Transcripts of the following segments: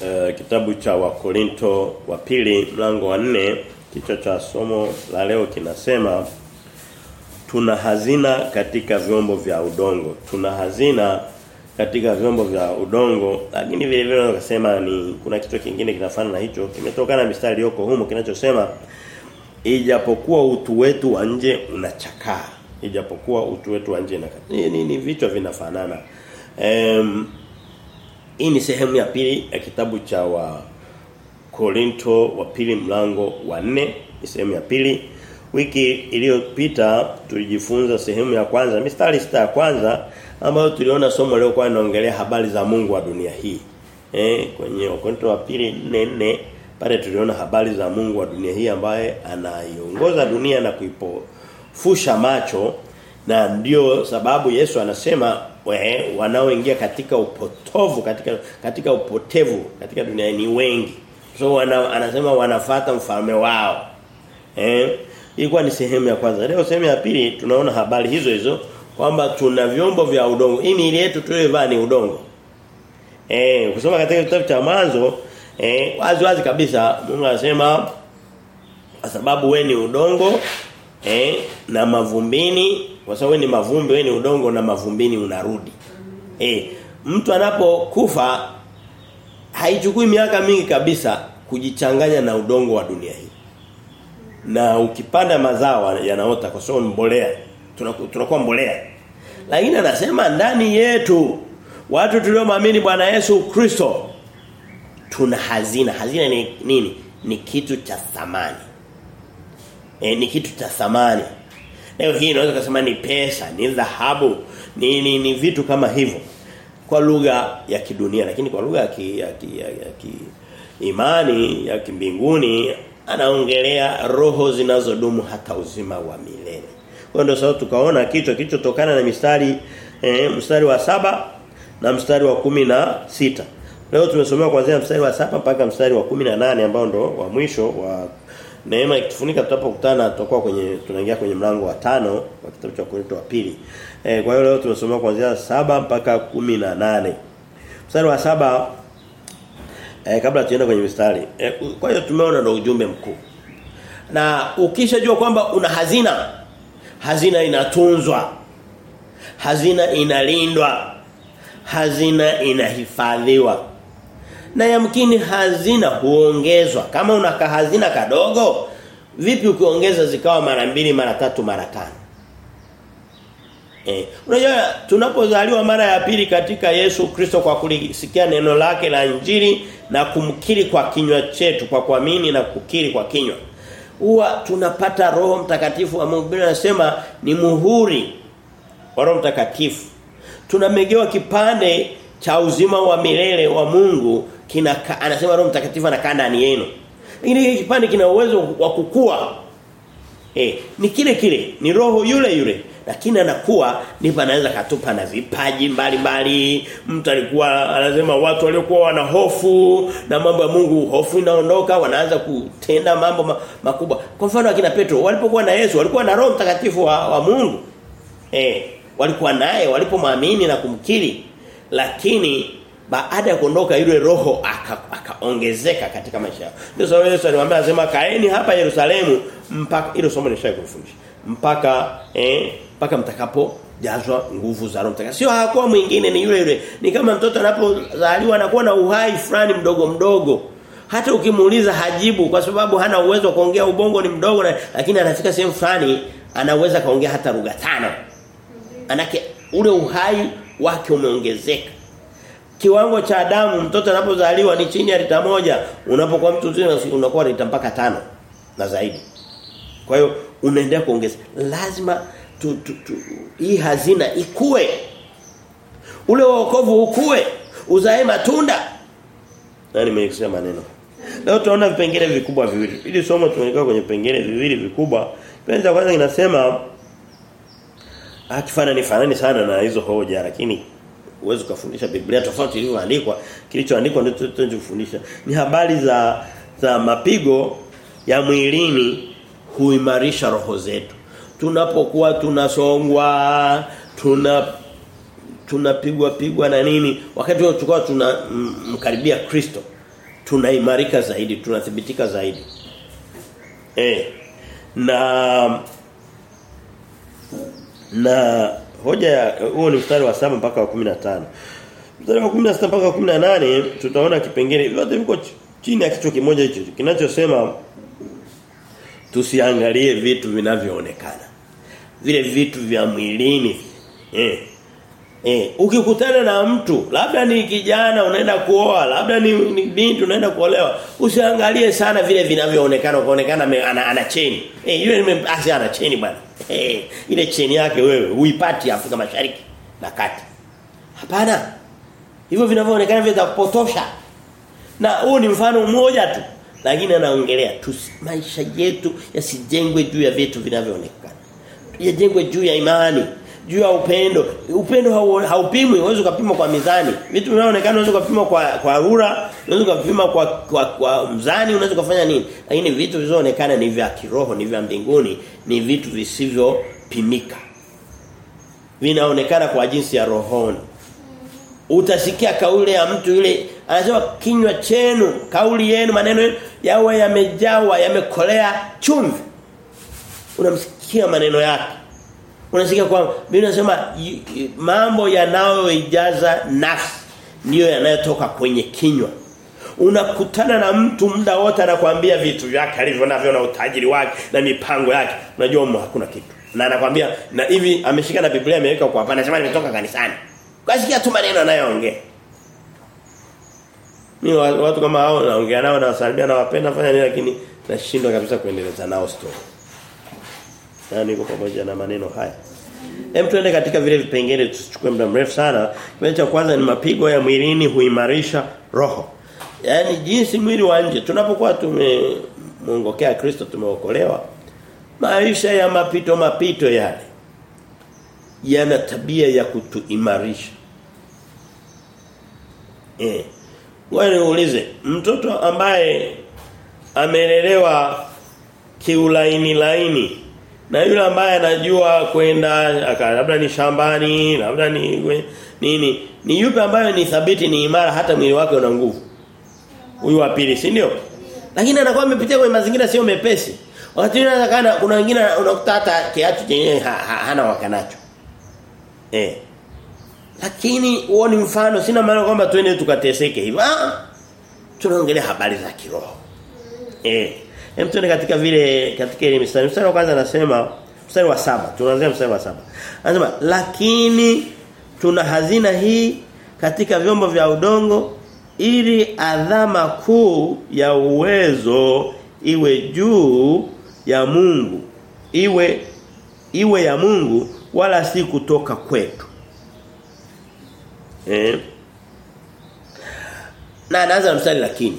uh, kitabu cha Wakorinto wa pili mlango wa nne kichwa cha somo la leo kinasema tuna hazina katika vyombo vya udongo. Tuna hazina katika vyombo vya udongo lakini vile vile unasema ni kuna kitu kingine kinafana na hicho. Kimetokana na mistari yoko humo kinachosema ijapokuwa utu wetu wa nje unachakaa. Ijapokuwa utu wetu wa nje na ni, ni, ni vichwa vinafanana. Um, hii ni sehemu ya pili ya kitabu cha wa Korinto wa pili mlango wa nne ni sehemu ya pili. Wiki iliyopita tulijifunza sehemu ya kwanza mistari sita ya kwanza ambayo tuliona somo leo kwa inaongelea habari za Mungu wa dunia hii. Eh kwenye Wakorintho wa pili 4 pale tuliona habari za Mungu wa dunia hii ambaye anaiongoza dunia na kuipofusha macho na ndio sababu Yesu anasema we, wanaoingia katika upotovu katika katika upotevu katika dunia ni wengi. So wana, anasema wanafata mfalme wao. Eh ilikuwa ni sehemu ya kwanza. Leo sehemu ya pili tunaona habari hizo hizo kwamba tuna vyombo vya udongo. Hii miili yetu tuliyovaa ni udongo. Eh kusoma katika kitabu cha mwanzo eh wazi wazi kabisa Mungu anasema kwa sababu we ni udongo eh na mavumbini kwa sababu ni mavumbi wewe ni udongo na mavumbini unarudi. Eh mtu anapokufa haichukui miaka mingi kabisa kujichanganya na udongo wa dunia hii. Na ukipanda mazao yanaota kwa sababu mbolea tunakuwa mbolea. Lakini anasema ndani yetu watu tuliomwamini Bwana Yesu Kristo tuna hazina. Hazina ni nini? Ni kitu cha thamani. E, ni kitu cha thamani leo hii unaweza kusema ni pesa ni dhahabu ni, ni ni vitu kama hivyo. Kwa lugha ya kidunia lakini kwa lugha ya ki, ya, ki, ya, ya ki imani ya kimbinguni anaongelea roho zinazodumu hata uzima wa milele. Kwa ndio sababu tukaona kichwa kilichotokana na mistari eh, mstari wa saba na mstari wa kumi na sita. Leo tumesomea kuanzia mstari wa saba mpaka mstari wa kumi na nane ambao ndo wa mwisho wa neema ikitufunika tutapokutana tutakuwa kwenye tunaingia kwenye mlango wa tano wa kitabu cha Korinto wa pili. E, kwa hiyo leo tumesomea kuanzia saba mpaka kumi na nane Mstari wa saba e, kabla tuende kwenye mstari. E, kwa hiyo tumeona ndo ujumbe mkuu. Na ukishajua kwamba una hazina hazina inatunzwa hazina inalindwa hazina inahifadhiwa na yamkini hazina huongezwa. Kama una hazina kadogo vipi ukiongeza zikawa mara mbili mara tatu mara tano? Eh, unajua tunapozaliwa mara ya pili katika Yesu Kristo kwa kulisikia neno lake la Injili na kumkiri kwa kinywa chetu kwa kuamini na kukiri kwa kinywa huwa tunapata roho mtakatifu wa Mungu. Biblia inasema ni muhuri wa roho mtakatifu. Tunamegewa kipande cha uzima wa milele wa Mungu kina anasema roho mtakatifu anakaa ndani yenu. Lakini hiki kipande kina uwezo wa kukua. Eh ni kile kile ni roho yule yule. Lakini anakuwa ndipo anaweza katupa na vipaji mbalimbali. Mtu alikuwa anasema watu waliokuwa wana hofu na mambo ya Mungu hofu inaondoka wanaanza kutenda mambo ma, makubwa. Kwa mfano akina Petro walipokuwa na Yesu walikuwa na roho mtakatifu wa, wa Mungu. Eh walikuwa naye walipomwamini na kumkiri. Lakini baada ya kuondoka yule roho akaongezeka aka katika maisha yao ndio sababu Yesu alimwambia anasema kaeni hapa Yerusalemu mpaka hilo somo nishaye kufundisha mpaka eh mpaka mtakapo jazwa nguvu za Roho Mtakatifu. Sio hakuwa mwingine ni yule yule. Ni kama mtoto anapozaliwa anakuwa na uhai fulani mdogo mdogo. Hata ukimuuliza hajibu kwa sababu hana uwezo wa kuongea ubongo ni mdogo na, lakini anafika sehemu fulani anaweza kaongea hata lugha tano. Anake ule uhai wake umeongezeka. Kiwango cha damu mtoto anapozaliwa ni chini ya lita moja, unapokuwa mtu mzima unakuwa lita mpaka tano na zaidi. Kwa hiyo unaendelea kuongeza. Lazima tu, tu, tu, hii hazina ikue. Ule wokovu ukue, uzae matunda. Na nimesema maneno. Leo tunaona vipengele vikubwa viwili. Ili somo tumeelekea kwenye vipengele viwili vikubwa. Cha kwanza kinasema akifanani fanani sana na hizo hoja lakini uwezo kufundisha Biblia tofauti ilivyoandikwa kilichoandikwa ndio tunachofundisha ni habari za za mapigo ya mwilini huimarisha roho zetu tunapokuwa tunasongwa tuna tunapigwa pigwa na nini wakati tukao tunamkaribia Kristo tunaimarika zaidi, tunathibitika zaidi. Eh. Na na hoja huo ni mstari wa saba mpaka wa 15. Mstari wa 16 mpaka wa 18 tutaona kipengele vyote viko chini ya kichwa kimoja hicho kinachosema tusiangalie vitu vinavyoonekana. Vile vitu vya mwilini. Eh. Eh, ukikutana na mtu, labda ni kijana unaenda kuoa, labda ni, binti unaenda kuolewa, usiangalie sana vile vinavyoonekana, kuonekana ana, ana cheni. Eh, yule nimeasi ana cheni bwana. Eh, ile cheni yake wewe uipati Afrika Mashariki na Kati. Hapana. Hivyo vinavyoonekana vitakupotosha. Na huu ni mfano mmoja tu. Lakini anaongelea tu maisha yetu yasijengwe juu ya vitu vinavyoonekana. Yajengwe juu ya imani juu ya upendo. Upendo haupimwi, unaweza kupima kwa mizani. Vitu vinaonekana unaweza kupima kwa kwa rura, unaweza kupima kwa kwa, kwa mzani, unaweza kufanya nini? Lakini vitu vizoonekana ni vya kiroho, ni vya mbinguni, ni vitu visivyopimika. Vinaonekana kwa jinsi ya rohoni. Utasikia kauli ya mtu yule anasema kinywa chenu, kauli yenu, maneno yenu yawe yamejawa, yamekolea chumvi. Unamsikia maneno yake unasikia kwamba Biblia inasema mambo yanayoijaza nafsi ndiyo yanayotoka kwenye kinywa. Unakutana na mtu muda wote anakuambia vitu vyake alivyo navyo na utajiri wake na mipango yake. Unajua mwa hakuna kitu. Na anakuambia na hivi ameshika na Biblia ameweka kwa hapa anasema nimetoka kanisani. Kasikia tu maneno anayoongea. Mimi watu kama hao naongea nao na wasalimia na wapenda fanya nini lakini nashindwa kabisa kuendeleza nao story. Na niko pamoja na maneno haya. Hem tuende katika vile vipengele tusichukue muda mrefu sana. Kipengele cha kwanza ni mapigo ya mwilini huimarisha roho. Yaani jinsi mwili wa nje tunapokuwa tumemongokea Kristo tumeokolewa maisha ya mapito mapito yale yana tabia ya kutuimarisha. Eh. Wewe niulize mtoto ambaye amelelewa kiulaini laini na yule ambaye anajua kwenda labda ni shambani labda ni nini ni yupi ambaye ni thabiti ni imara hata mwili wake una nguvu? Huyu wa pili si ndio? Lakini anakuwa amepitia kwenye mazingira sio mepesi. Wakati mwingine kana kuna wengine unakuta hata kiatu chenyewe ha, ha, hana wakanacho eh. Lakini huo ni mfano sina maana kwamba twende tukateseke hivyo ah tunaongelea habari za kiroho. Eh Hem tuende katika vile katika ile mstari. Mstari wa kwanza anasema mstari wa saba Tunaanzia mstari wa saba Anasema lakini tuna hazina hii katika vyombo vya udongo ili adhama kuu ya uwezo iwe juu ya Mungu. Iwe iwe ya Mungu wala si kutoka kwetu. Eh. Na anaanza mstari lakini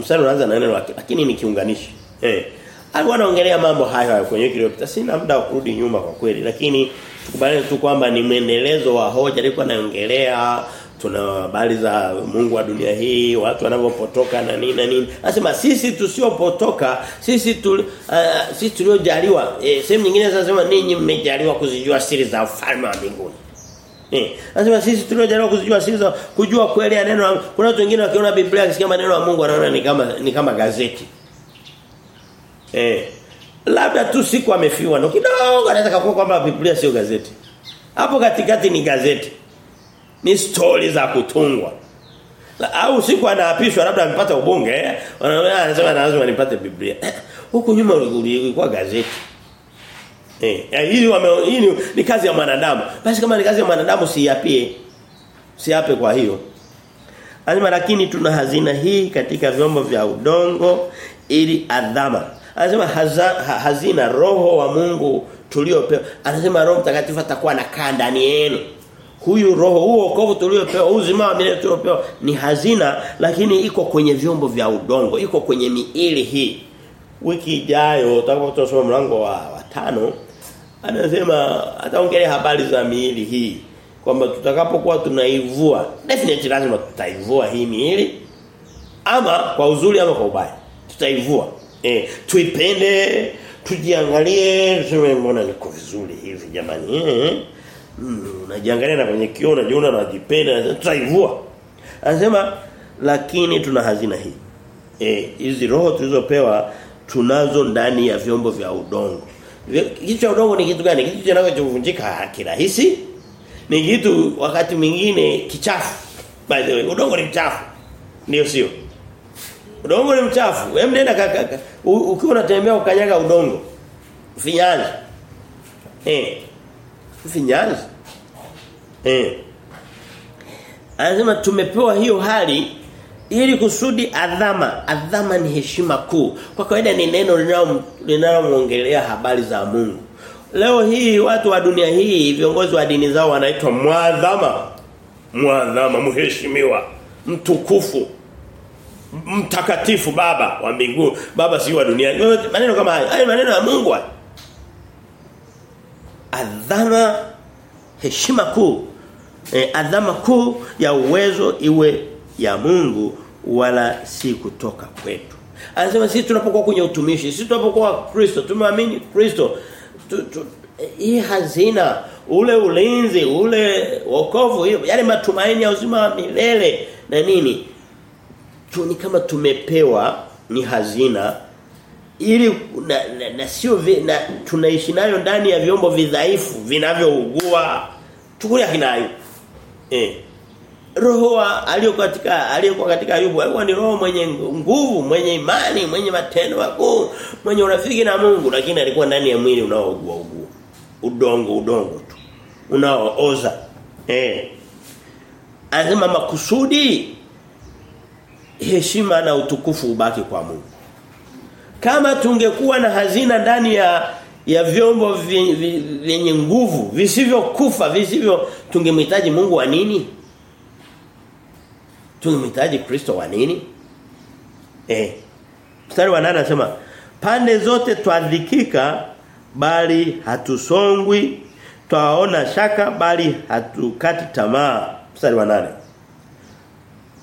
mstari unaanza na neno lakini ni kiunganishi. Eh. Alikuwa anaongelea mambo hayo hayo kwenye kiliyopita. Sina muda wa kurudi nyuma kwa kweli lakini tukubaliane tu kwamba ni mwendelezo wa hoja alikuwa anaongelea tuna habari za Mungu wa dunia hii, watu wanavyopotoka na nini na nini. Anasema sisi tusiopotoka, sisi tu, uh, sisi tuliojaliwa, eh, sehemu nyingine zinasema ninyi mmejaliwa kuzijua siri za ufalme wa mbinguni. Eh, anasema sisi tuliojaliwa kuzijua siri za kujua kweli ya neno. Kuna watu wengine wakiona Biblia akisikia maneno ya Mungu wanaona ni kama ni kama gazeti. Eh, labda tu siku amefiwa ndo kidogo anaweza kuwa kwamba Biblia sio gazeti. Hapo katikati ni gazeti ni stori za kutungwa. La, au siku anaapishwa labda amepata ubunge eh anasema lazima nipate Biblia. Huko nyuma ilikuwa gazeti. Eh, hii wame hii ni, ni kazi ya mwanadamu. Basi kama ni kazi ya mwanadamu siapie. Siape kwa hiyo. Anasema lakini tuna hazina hii katika vyombo vya udongo ili adhama. Anasema haza, ha, hazina roho wa Mungu tuliopewa. Anasema Roho Mtakatifu atakuwa anakaa ndani yenu. Huyu roho huo wokovu tuliopewa uzima wa milele tuliopewa ni hazina lakini iko kwenye vyombo vya udongo iko kwenye miili hii. Wiki ijayo tutakapotosoma mlango wa, wa tano anasema ataongelea habari za miili hii kwamba tutakapokuwa tunaivua definitely lazima tutaivua hii miili ama kwa uzuri ama kwa ubaya tutaivua eh tuipende tujiangalie tuseme mbona niko vizuri hivi jamani eh unajiangalia na kwenye kioo unajiona unajipenda tutaivua anasema lakini tuna hazina hii eh hizi roho tulizopewa tunazo ndani ya vyombo vya udongo. Kitu cha udongo ni kitu gani? Kitu kinachovunjika kirahisi. Ni kitu wakati mwingine kichafu. By the way, udongo ni mchafu. Ndio sio? Udongo ni mchafu. Hem nenda ukiwa unatembea ukanyaga udongo. Finyanzi. Eh. Finyanzi. Eh. Anasema tumepewa hiyo hali ili kusudi adhama adhama ni heshima kuu kwa kawaida ni neno linalomuongelea habari za Mungu leo hii watu wa dunia hii viongozi wa dini zao wanaitwa mwadhama mwadhama muheshimiwa mtukufu mtakatifu baba wa mbinguni baba si wa dunia maneno kama haya haya maneno ya Mungu adhama heshima kuu e, adhama kuu ya uwezo iwe ya Mungu wala si kutoka kwetu. Anasema sisi tunapokuwa kwenye utumishi, sisi tunapokuwa Kristo, tumeamini Kristo. Tu, tu, hii hazina ule ulinzi, ule wokovu, yale matumaini ya uzima wa milele na nini? Tu ni kama tumepewa ni hazina ili na, na, na sio na tunaishi nayo ndani ya vyombo vidhaifu vinavyougua. Tukulia kinayo. Eh roho aliyokuwa katika aliyokuwa katika Ayubu alikuwa ni roho mwenye nguvu, mwenye imani, mwenye matendo makuu, mwenye urafiki na Mungu lakini alikuwa ndani ya mwili unaougua ugua. Udongo udongo tu. Unaooza. Eh. Anasema makusudi heshima na utukufu ubaki kwa Mungu. Kama tungekuwa na hazina ndani ya ya vyombo vyenye nguvu visivyokufa visivyo tungemhitaji Mungu wa nini? tungemhitaji Kristo wa nini? Eh. Mstari wa 8 anasema pande zote twadhikika bali hatusongwi twaona shaka bali hatukati tamaa. Mstari wa 8.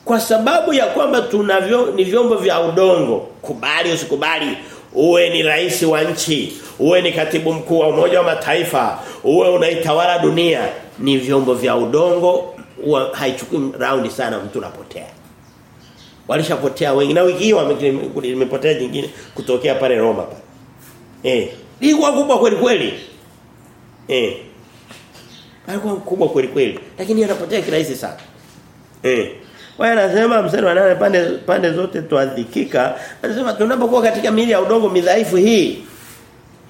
Kwa sababu ya kwamba tunavyo ni vyombo vya udongo, kubali usikubali, uwe ni rais wa nchi, uwe ni katibu mkuu wa Umoja wa Mataifa, uwe unaitawala dunia, ni vyombo vya udongo haichukui raundi sana mtu unapotea. Walishapotea wengi na wiki hiyo imepotea jingine kutokea pale Roma pale. Eh, ilikuwa kubwa kweli kweli. Eh. Alikuwa kubwa kweli kweli, lakini anapotea kirahisi sana. Eh. Wao anasema mstari wa 8 pande pande zote tuadhikika. Anasema tunapokuwa katika miili ya udongo midhaifu hii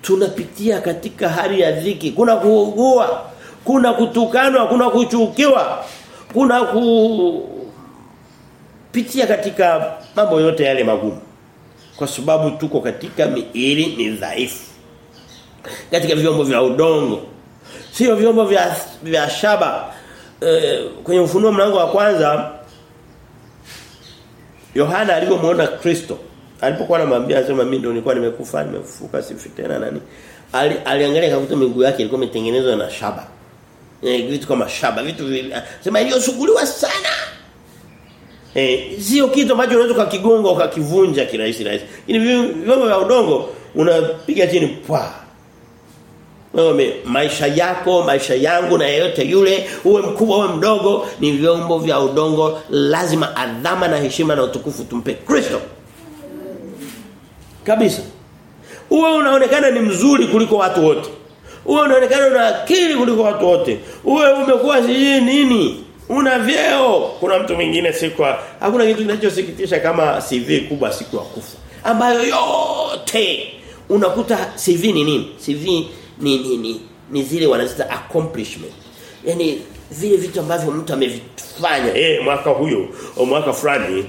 tunapitia katika hali ya dhiki. Kuna kuugua, kuna kutukanwa, kuna kuchukiwa, kuna kupitia katika mambo yote yale magumu. Kwa sababu tuko katika miili midhaifu. Katika vyombo vya udongo. Sio vyombo vya vya shaba. E, kwenye ufunuo mlango wa kwanza Yohana alipomwona Kristo alipokuwa anamwambia anasema mimi ndio nilikuwa nimekufa nimefufuka sifi tena nani ali, aliangalia kakuta miguu yake ilikuwa imetengenezwa na shaba. Eh vitu kama shaba vitu sema iliyosuguliwa sana. Eh sio kitu ambacho unaweza kukigonga ukakivunja kirahisi rahisi. Ni vyombo vya udongo unapiga chini pwa wewe maisha yako maisha yangu na yeyote yule uwe mkubwa uwe mdogo ni vyombo vya udongo lazima adhama na heshima na utukufu tumpe Kristo. Kabisa. Uwe unaonekana ni mzuri kuliko watu wote. Uwe unaonekana una akili kuliko watu wote. Uwe umekuwa sijui nini. Una vyeo. Kuna mtu mwingine siku hakuna kitu kinachosikitisha kama CV kubwa siku ya kufa. Ambayo yote unakuta CV ni nini? CV ni ni ni, ni zile wanaziita accomplishment. Yaani vile vitu ambavyo mtu amevifanya. Eh hey, mwaka huyo mwaka fulani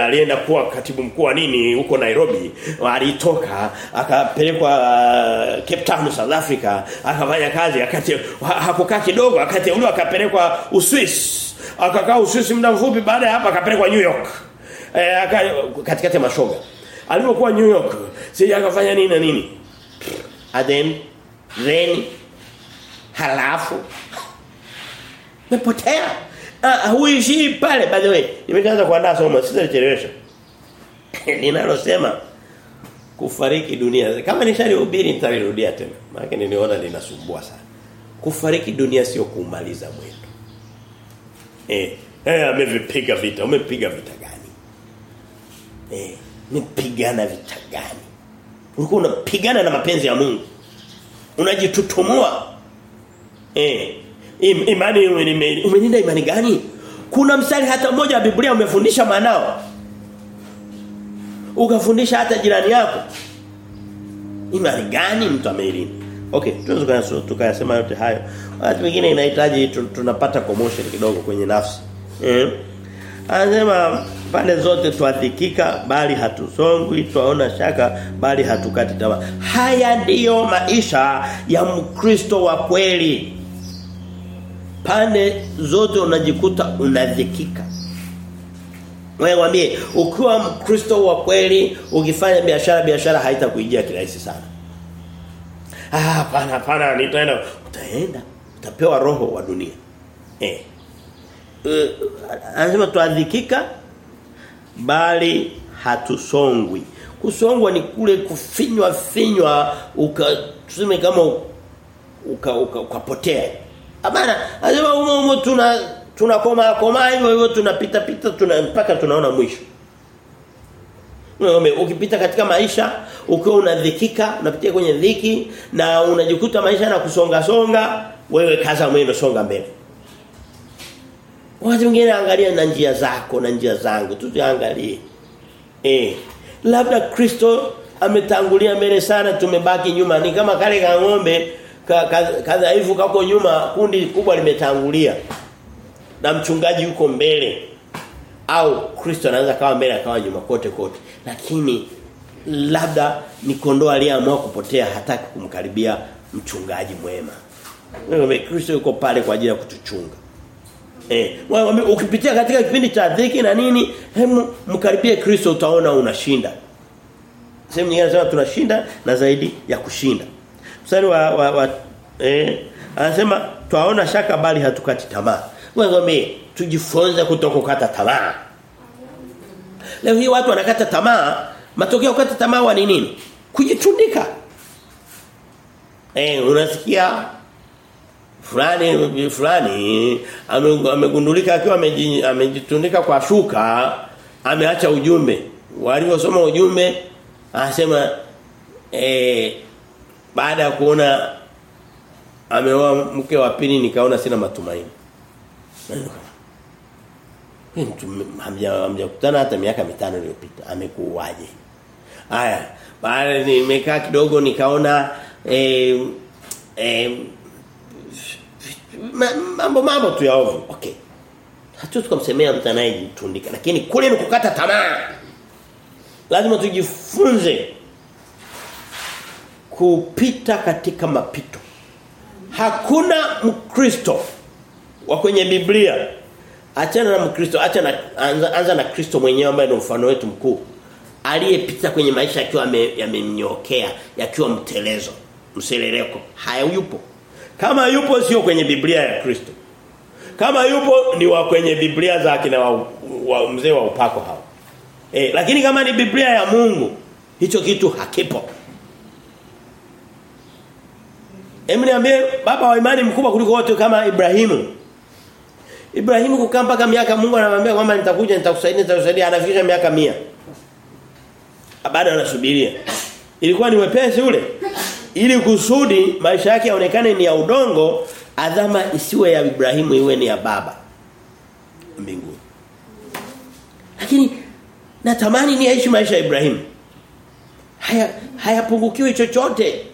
alienda kuwa katibu mkuu wa nini huko Nairobi. Alitoka akapelekwa uh, Cape Town South Africa akafanya kazi akati hakukaa kidogo akateuliwa akapelekwa Uswisi akakaa Uswisi muda mfupi baada ya hapa akapelekwa New York. Eh, aka, katikati ya mashoga. Alipokuwa New York sija akafanya nini na nini? And then then halafu mepotea ah huishi pale by the way. Nimekaanza kuandaa somo sitachelewesha Ninalosema kufariki dunia. Kama nishalihubiri nitalirudia tena. Maana niliona linasumbua sana. Kufariki dunia sio kumaliza mwendo. Eh eh amevipiga vita. Umepiga vita gani? Eh, nipigana vita gani? Ulikuwa unapigana na mapenzi ya Mungu. Unajitutumua. Eh, im, imani umenenda imani gani? Kuna mstari hata mmoja wa Biblia umefundisha manao. Ukafundisha hata jirani yako. Imani gani mtu ameilinda? Okay, tunaweza tukayasema yote hayo. Wakati mwingine inahitaji tunapata commotion kidogo kwenye nafsi. Eh? Anasema pande zote twadhikika bali hatusongwi, twaona shaka bali hatukati tamaa. Haya ndiyo maisha ya Mkristo wa kweli. Pande zote unajikuta unadhikika. Wewe mwambie ukiwa Mkristo wa kweli ukifanya biashara biashara haitakuijia kirahisi sana. Ah hapana hapana nitaenda utaenda utapewa roho wa dunia. Eh. Uh, anasema tuadhikika bali hatusongwi. Kusongwa ni kule kufinywa finywa ukasema kama uka ukapotea. Uka, Hapana, anasema umo umo tuna tunakoma koma hivyo hivyo tunapita pita tuna mpaka tunaona mwisho. Ume, ukipita katika maisha ukiwa unadhikika, unapitia kwenye dhiki na unajikuta maisha na kusonga songa, wewe kaza mwendo songa mbele. Wakati mwingine angalia na njia zako na njia zangu, tuziangalie. Eh, labda Kristo ametangulia mbele sana tumebaki nyuma. Ni kama kale ka ng'ombe kadhaifu ka, ka kako nyuma, kundi kubwa limetangulia. Na mchungaji yuko mbele. Au Kristo anaweza kawa mbele akawa nyuma kote kote. Lakini labda ni kondoo aliyeamua kupotea hataki kumkaribia mchungaji mwema. Kristo yuko pale kwa ajili ya kutuchunga. Eh, ukipitia katika kipindi cha dhiki na nini, hemu mkaribie Kristo utaona unashinda. Sehemu nyingine anasema tunashinda na zaidi ya kushinda. Mstari wa, wa, wa eh anasema twaona shaka bali hatukati tamaa. Wewe tujifunze kutokukata tamaa. Leo hii watu wanakata tamaa, matokeo kukata tamaa ni nini? Kujitundika. Eh unasikia fulani fulani amegundulika akiwa amejitundika kwa shuka ameacha ujumbe. Walivyosoma ujumbe anasema eh baada ya kuona ameoa mke wa pili nikaona sina matumaini. Hamjakutana hata miaka mitano iliyopita. Amekuuaje haya baada nimekaa kidogo nikaona eh, eh, mambo mambo tu ya ovu. Okay. Hatuwezi kumsemea mtu anayejitundika lakini kule ni kukata tamaa. Lazima tujifunze kupita katika mapito. Hakuna Mkristo wa kwenye Biblia achana na Mkristo acha na anza, anza na Kristo mwenyewe ambaye ni mfano wetu mkuu aliyepita kwenye maisha akiwa yamemnyokea yakiwa mtelezo mseleleko hayupo kama yupo sio kwenye Biblia ya Kristo. Kama yupo ni wa kwenye Biblia za kina wa, wa mzee wa upako hao. Eh, lakini kama ni Biblia ya Mungu, hicho kitu hakipo. Hebu baba wa imani mkubwa kuliko wote kama Ibrahimu. Ibrahimu kukaa mpaka miaka Mungu anamwambia kwamba nitakuja nitakusaidia nitakusaidia anafikisha miaka mia Bado anasubiria. Ilikuwa ni wepesi ule ili kusudi maisha yake yaonekane ni ya udongo adhama isiwe ya Ibrahimu iwe ni ya baba. Mbinguni. Lakini natamani ni aishi maisha ya Ibrahimu. Haya hayapungukiwi chochote.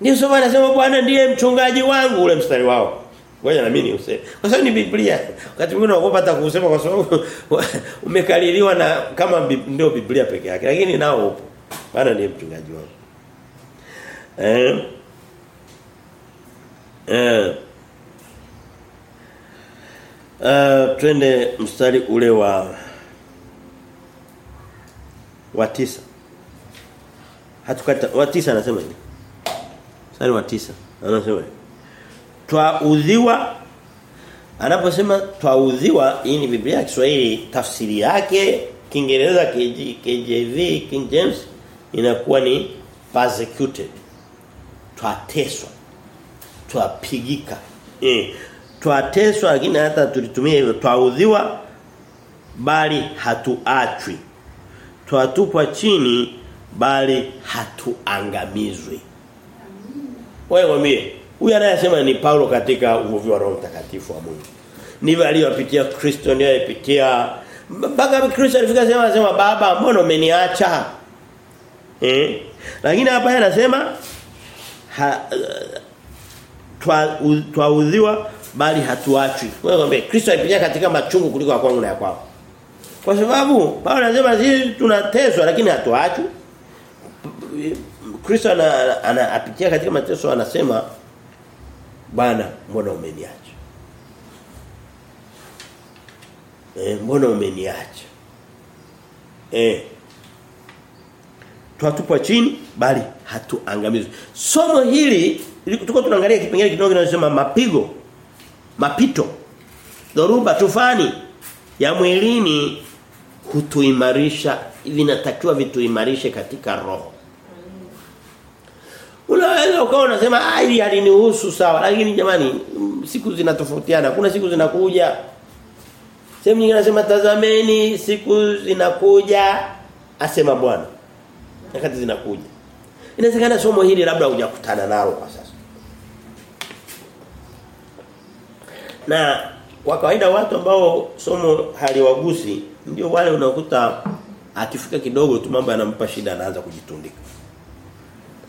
Ndio sababu anasema Bwana ndiye mchungaji wangu. Ule mstari wao. Ngoja na mimi useme kwa sababu ni Biblia. Wakati mwingine unaogopa hata kusema kwa sababu umekaliliwa na kama ndio Biblia peke yake. Lakini nao upo. Bana ni mchungaji wangu Eh. Eh. Uh, twende mstari ule wa wa tisa. Hatukata wa tisa anasema hivi. Mstari wa tisa anasema hivi. Twaudhiwa anaposema twaudhiwa hii ni Biblia ya Kiswahili tafsiri yake Kiingereza KJV King James inakuwa ni persecuted twateswa twapigika eh twateswa lakini hata tulitumia hivyo twaudhiwa bali hatuachwi twatupwa chini bali hatuangamizwi. Wewe mwambie, huyu anayesema ni Paulo katika uvuvi wa Roho Mtakatifu wa Mungu. Ndivyo aliyopitia Kristo ndiye alipitia mpaka Kristo alifika sema anasema baba mbona umeniacha? Eh? Lakini hapa anasema ha, twaudhiwa bali hatuachwi. Wewe mwambie Kristo alipitia katika machungu kuliko kwangu na ya kwako. Kwa sababu Paulo anasema sisi tunateswa lakini hatuachwi. Kristo ana, ana apitia katika mateso anasema Bwana mbona umeniacha? Eh mbona umeniacha? Eh Twatupwa chini bali hatuangamizwi. Somo hili tuko tunaangalia kipengele kidogo kinachosema mapigo mapito dhoruba tufani ya mwilini hutuimarisha vinatakiwa vituimarishe katika roho. Unaweza ukawa unasema ah hili halinihusu sawa lakini jamani siku zinatofautiana kuna siku zinakuja sehemu nyingine anasema tazameni siku zinakuja asema Bwana nyakati zinakuja. Inawezekana somo hili labda hujakutana nalo kwa sasa. Na kwa kawaida watu ambao somo haliwagusi ndio wale unakuta akifika kidogo tu mambo yanampa shida anaanza kujitundika.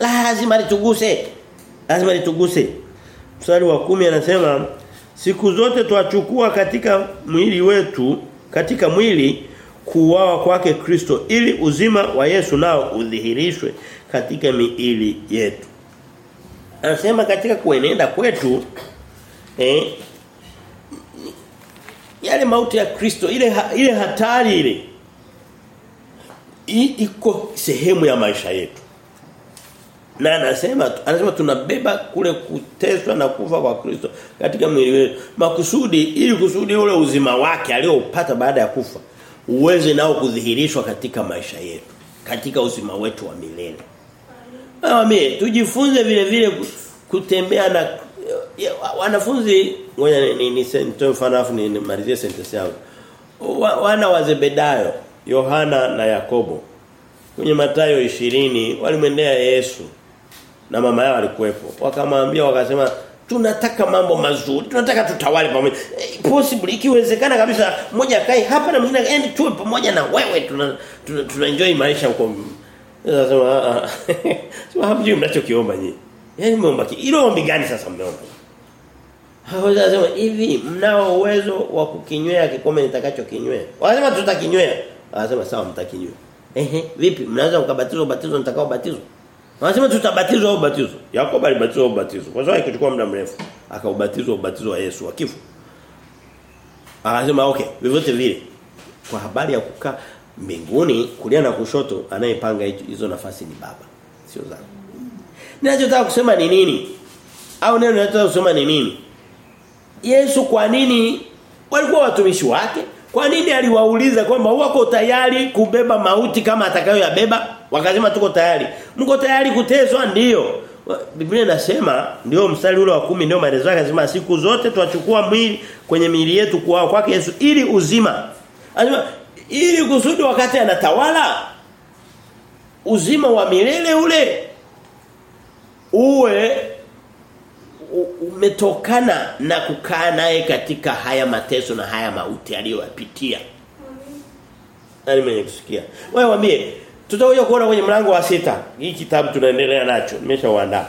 Lazima lituguse. Lazima lituguse. Mstari wa kumi anasema siku zote twachukua katika mwili wetu katika mwili kuuawa kwake Kristo ili uzima wa Yesu nao udhihirishwe katika miili yetu. Anasema katika kuenenda kwetu eh yale mauti ya Kristo ile ile hatari ile iko sehemu ya maisha yetu. Na anasema anasema tunabeba kule kuteswa na kufa kwa Kristo katika mwili wetu makusudi ili kusudi ule uzima wake aliopata baada ya kufa uweze nao kudhihirishwa katika maisha yetu katika uzima wetu wa milele. Amen. Tujifunze vile vile kutembea na wanafunzi ngoja ni niseme mfano afu nimalizie sentence yangu. Wana wa Zebedayo Yohana na Yakobo kwenye Mathayo 20 walimwendea Yesu na mama yao alikuwepo. Wakamwambia wakasema tunataka mambo mazuri tunataka tutawale pamoja e, possible ikiwezekana kabisa mmoja akae hapa na mwingine yani tuwe pamoja na wewe tuna tuna, tuna enjoy maisha huko nasema sema hamjui mnachokiomba nyinyi yani mmeomba ile ombi gani sasa mmeomba Haweza nasema hivi mnao uwezo wa kukinywea kikombe nitakachokinywea. Wanasema tutakinywea. Wanasema sawa mtakinywea. Ehe, vipi? Mnaweza mkabatizwa ubatizo nitakao batizwa? Wanasema tutabatizwa au ubatizo. Yakobo alibatizwa ubatizo. Kwa sababu haikuchukua muda mrefu akaubatizwa ubatizo wa Yesu wa kifo. Anasema okay, vyovyote vile. Kwa habari ya kukaa mbinguni kulia na kushoto anayepanga hizo nafasi ni baba. Sio zangu. Ninachotaka kusema ni nini? Au neno ninachotaka kusema ni nini? Yesu kwa nini walikuwa watumishi wake? Kwa nini aliwauliza kwamba wako tayari kubeba mauti kama atakayoyabeba? Wakasema tuko tayari. Mko tayari kuteswa ndiyo. Biblia inasema ndio mstari ule wa kumi ndio maelezo yake anasema siku zote tuachukua mwili kwenye miili yetu kuwa kwake Yesu ili uzima. Anasema ili kusudi wakati anatawala uzima wa milele ule uwe umetokana na kukaa naye katika haya mateso na haya mauti aliyoyapitia. Nani mwenye kusikia? Wewe waambie tutakuja kuona kwenye mlango wa sita hii kitabu tunaendelea nacho nimeshauandaa.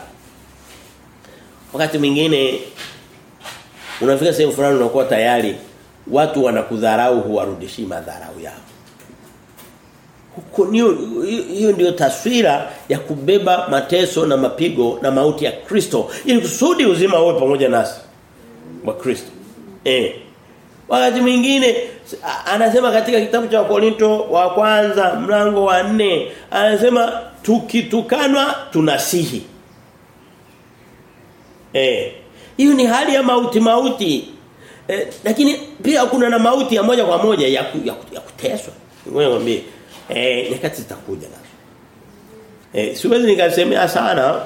Wakati mwingine unafika sehemu fulani unakuwa tayari watu wanakudharau huwarudishi madharau yao. Huko hiyo ndio taswira ya kubeba mateso na mapigo na mauti ya Kristo ili kusudi uzima uwe pamoja nasi wa Kristo. Eh. Wakati mwingine anasema katika kitabu cha Korinto wa kwanza mlango wa nne anasema tukitukanwa tunasihi. Eh. Hiyo ni hali ya mauti mauti. Eh, lakini pia kuna na mauti ya moja kwa moja ya, ku, ya, ya kuteswa. Wewe mwambie eh nyakati zitakuja nazo. Eh siwezi nikasemea sana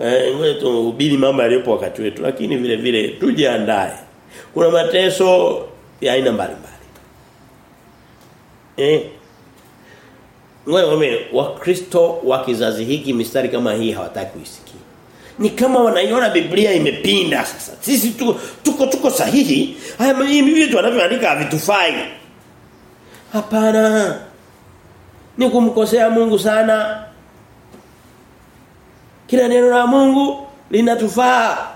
eh ngoja tuhubiri mambo yaliyopo wakati wetu lakini vile vile tujiandae. Kuna mateso ya aina mbalimbali. Eh? Ngoja wakristo wa kizazi hiki mistari kama hii hawataki kuisikia. Ni kama wanaiona Biblia imepinda sasa. Sisi tuko tuko, tuko sahihi. Haya mimi vitu wanavyoandika havitufai. Hapana. Ni kumkosea Mungu sana. Kila neno la Mungu linatufaa.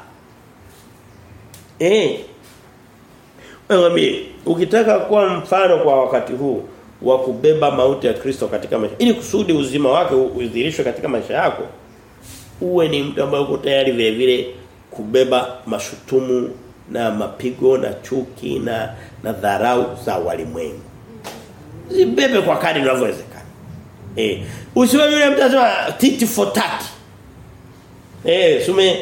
Eh Wewe ukitaka kuwa mfano kwa wakati huu wa kubeba mauti ya Kristo katika maisha ili kusudi uzima wake udhihirishwe katika maisha yako uwe ni mtu ambaye uko tayari vile vile kubeba mashutumu na mapigo na chuki na na dharau za walimwengu. Zibebe kwa kadri inavyowezekana. Eh usiwe yule mtu anasema titi for tat. Eh sume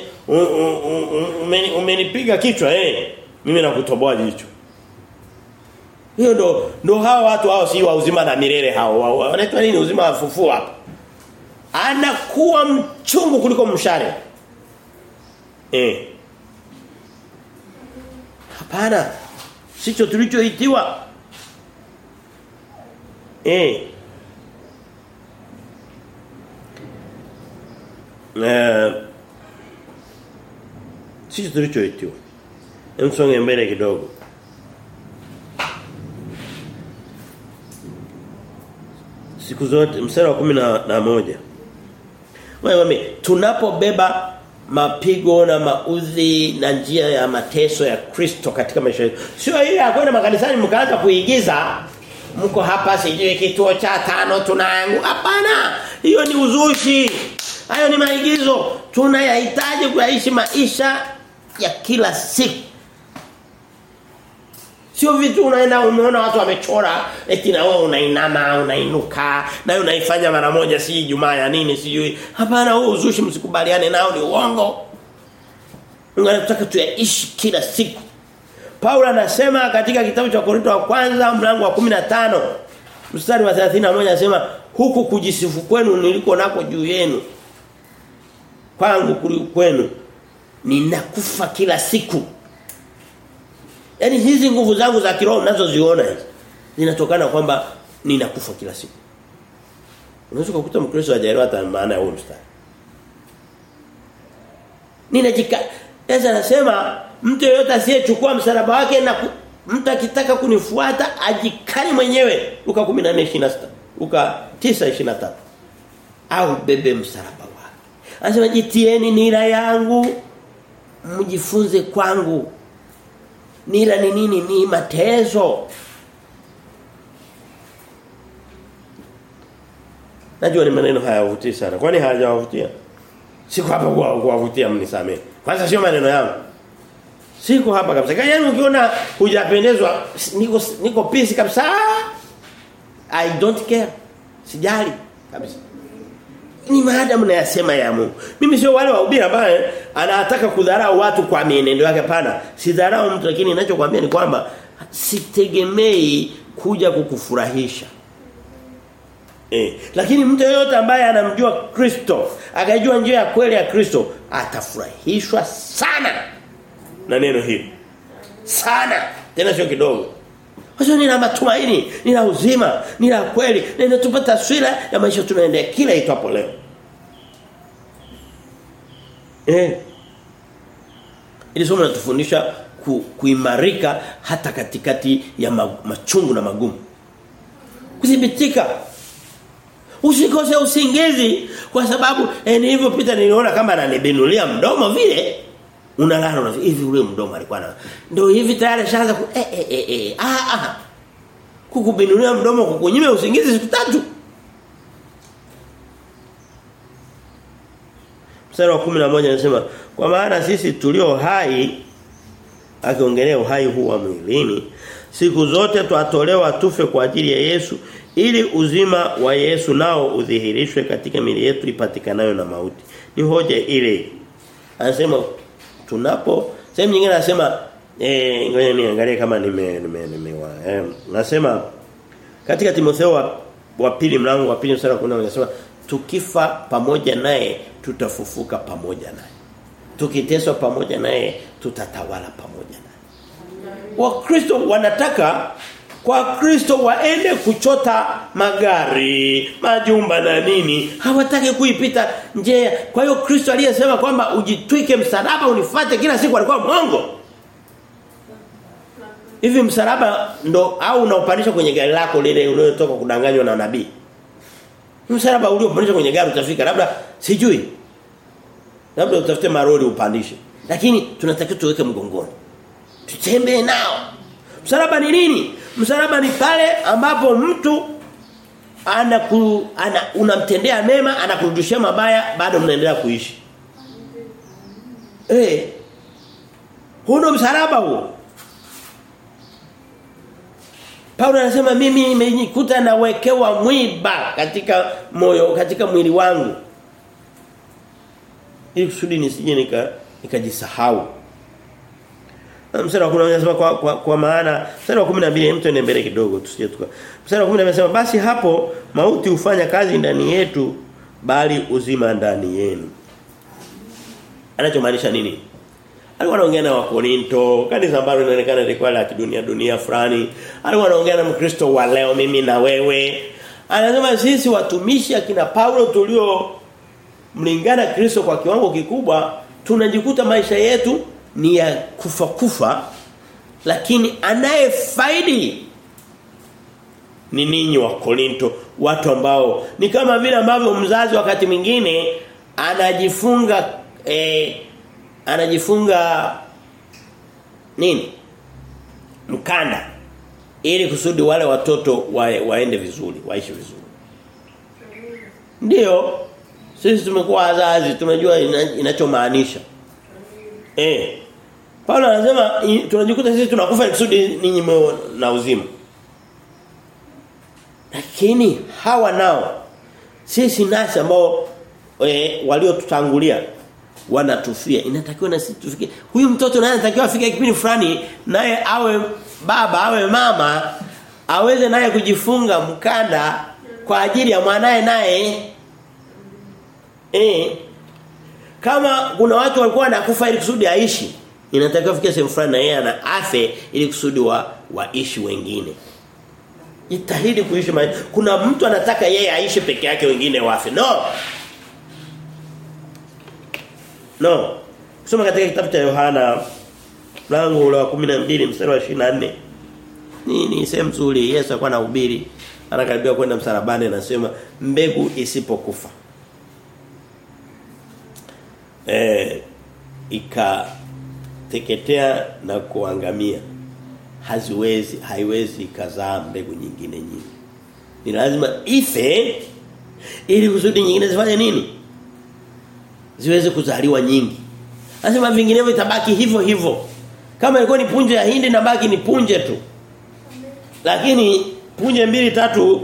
umenipiga kichwa eh mimi nakutoboa jicho hiyo ndo ndo hao watu hao si wa uzima na milele hao. Wanaitwa nini? Uzima wa fufua hapa. Anakuwa mchungu kuliko mshare. eh. Hapana. Sicho tulichoitiwa eh. Eh sicho tulichoitiwa Msonge mbele kidogo siku zote mstari wa kumi na, na moja. Wewe tunapobeba mapigo na maudhi na njia ya mateso ya Kristo katika maisha yetu sio ile ya kwenda makanisani mkaanza kuigiza mko hapa sijui kituo cha tano tunaangu hapana hiyo ni uzushi hayo ni maigizo. Tunayahitaji kuyaishi maisha ya kila siku Sio vitu unaenda umeona watu wamechora eti na wewe unainama, unainuka, na unaifanya mara moja si Ijumaa ya nini sijui. Hapana huo uzushi msikubaliane nao ni uongo. Mungu anataka tuyaishi kila siku. Paulo anasema katika kitabu cha Korinto wa kwanza mlango wa 15 mstari wa 31 anasema huku kujisifu kwenu niliko nako juu yenu. Kwangu kwenu ninakufa kila siku. Yaani hizi nguvu zangu za kiroho ninazoziona hizi zinatokana kwamba ninakufa kila siku. Unaweza kukuta Mkristo hajaelewa hata maana ya huo mstari. Ninajika Yesu anasema mtu yeyote asiyechukua msalaba wake na ku, mtu akitaka kunifuata ajikani mwenyewe Luka 14:26 Luka 9:23 au bebe msalaba wake. Anasema jitieni nira yangu mjifunze kwangu Nila ni nini? Ni matezo Najua ni maneno hayavutii sana. Kwani hayajawavutia? siku hapa kuwavutia mnisamee. Kwanza sio maneno yangu. siku hapa kabisa. Yaani ukiona hujapendezwa niko niko peace kabisa. I don't care. Sijali kabisa. Ni maadamu nayasema ya Mungu. Mimi sio wale wahubiri ambaye anataka kudharau watu kwa mienendo yake pana. Sidharau mtu lakini ninachokuambia ni kwamba sitegemei kuja kukufurahisha. Eh, lakini mtu yeyote ambaye anamjua Kristo, akajua njia ya kweli ya Kristo, atafurahishwa sana na neno hili. Sana, tena sio kidogo. Kwa hiyo nina matumaini, nina uzima, nina kweli, na inatupa taswira ya maisha tunaendea kila itwapo leo. Eh. Ili somo linatufundisha ku, kuimarika hata katikati ya ma, machungu na magumu. Kudhibitika. Usikose usingizi kwa sababu eh, nilivyopita niliona kama ananibinulia mdomo vile unalala una hivi ule mdomo alikuwa na ndio hivi tayari shaanza ku eh eh eh, eh. ah ah kukubinulia mdomo kukunyima usingizi siku tatu Mstari wa 11 anasema kwa maana sisi tulio hai akiongelea uhai huu wa mwilini siku zote twatolewa tufe kwa ajili ya Yesu ili uzima wa Yesu nao udhihirishwe katika mili yetu ipatikanayo na mauti. Ni hoja ile. Anasema tunapo sehemu nyingine anasema eh ngoja niangalie kama nime nime, nime eh, nasema katika Timotheo wa, wa pili mlango wa pili mstari wa 10 anasema tukifa pamoja naye tutafufuka pamoja naye. Tukiteswa pamoja naye tutatawala pamoja naye. Wakristo wanataka kwa Kristo waende kuchota magari, majumba na nini, hawataki kuipita njia. Kwa hiyo Kristo aliyesema kwamba ujitwike msalaba unifate kila siku alikuwa mwongo. Hivi msalaba ndo au unaupandisha kwenye gari lako lile uliyotoka kudanganywa na nabii? Msalaba uliopandisha kwenye gari utafika labda sijui. Labda utafute maroli upandishe. Lakini tunatakiwa tuweke mgongoni. Tutembee nao. Msalaba ni nini? Msalaba ni pale ambapo mtu anaku ana, unamtendea mema anakurudishia mabaya bado mnaendelea kuishi. Eh. Huo msalaba huo. Paulo anasema mimi nimejikuta nawekewa mwiba katika moyo katika mwili wangu. Ili kusudi nisije nika nikajisahau. Mstari wa 10 anasema kwa, kwa, kwa maana mstari wa 12 mtu ende mbele kidogo tusije tuka. Mstari wa 10 anasema basi hapo mauti hufanya kazi ndani yetu bali uzima ndani yenu. Anachomaanisha nini? Alikuwa anaongea na Wakorinto, kanisa ambalo linaonekana lilikuwa la kidunia dunia fulani. Alikuwa anaongea na Mkristo wa leo mimi na wewe. Anasema sisi watumishi akina Paulo tulio mlingana Kristo kwa kiwango kikubwa tunajikuta maisha yetu ni ya kufa kufa lakini anayefaidi ni ninyi wa Korinto watu ambao ni kama vile ambavyo mzazi wakati mwingine anajifunga eh, anajifunga nini? Mkanda ili kusudi wale watoto wa, waende vizuri waishi vizuri. Ndio sisi tumekuwa wazazi tunajua inachomaanisha. Eh Paulo anasema tunajikuta sisi tunakufa kusudi ninyi na uzima. Lakini hawa nao sisi nasi ambao e, waliotutangulia wanatufia. Inatakiwa na sisi tufike huyu mtoto naye anatakiwa afike kipindi fulani naye awe baba awe mama aweze naye kujifunga mkanda kwa ajili ya mwanae naye. Eh kama kuna watu walikuwa wanakufa ili kusudi aishi inatakiwa fikia sehemu fulani na yeye ana afe ili kusudi wa waishi wengine jitahidi kuishi maisha kuna mtu anataka yeye aishi peke yake wengine wafe no No. Kusoma katika kitabu cha Yohana mlango wa 12 mstari wa 24. Ni ni sehemu nzuri Yesu alikuwa anahubiri anakaribia kwenda msalabani anasema mbegu isipokufa. Eh ikateketea na kuangamia haziwezi haiwezi kazaa mbegu nyingine nyingi. Ni lazima ife ili kusudi nyingine zifanye nini? ziweze kuzaliwa nyingi. lazima vinginevyo itabaki hivyo hivyo. Kama ilikuwa ni punje ya hindi na baki ni punje tu. Lakini punje mbili tatu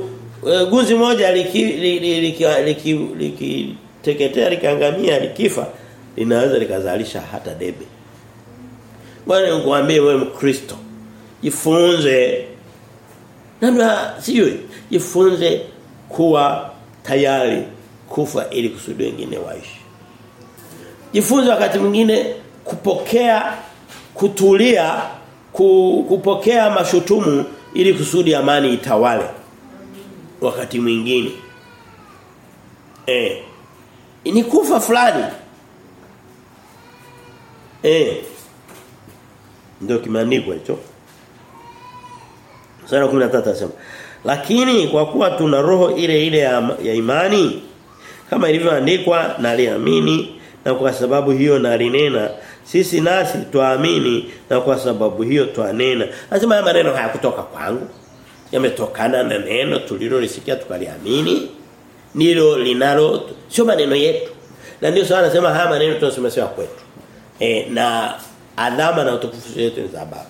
uh, gunzi moja likiteketea likiangamia likifa linaweza likazalisha hata debe. Bwana ngwambie wewe Mkristo jifunze. Namna sijui jifunze kuwa tayari kufa ili kusudi wengine waishi. Jifunze wakati mwingine kupokea kutulia ku, kupokea mashutumu ili kusudi amani itawale. Wakati mwingine. Eh ni kufa fulani. Eh ndio kimeandikwa hicho. Sura 13 nasema lakini kwa kuwa tuna roho ile ile ya, ya imani kama ilivyoandikwa na liamini na kwa sababu hiyo nalinena sisi nasi tuamini na kwa sababu hiyo twanena. Lazima haya maneno hayakutoka kwangu. Yametokana na neno tulilolisikia tukaliamini nilo linalo sio maneno yetu. Na ndio sawa anasema haya maneno tunasema sio kwetu. E, na adhama na utukufu wetu ni za baba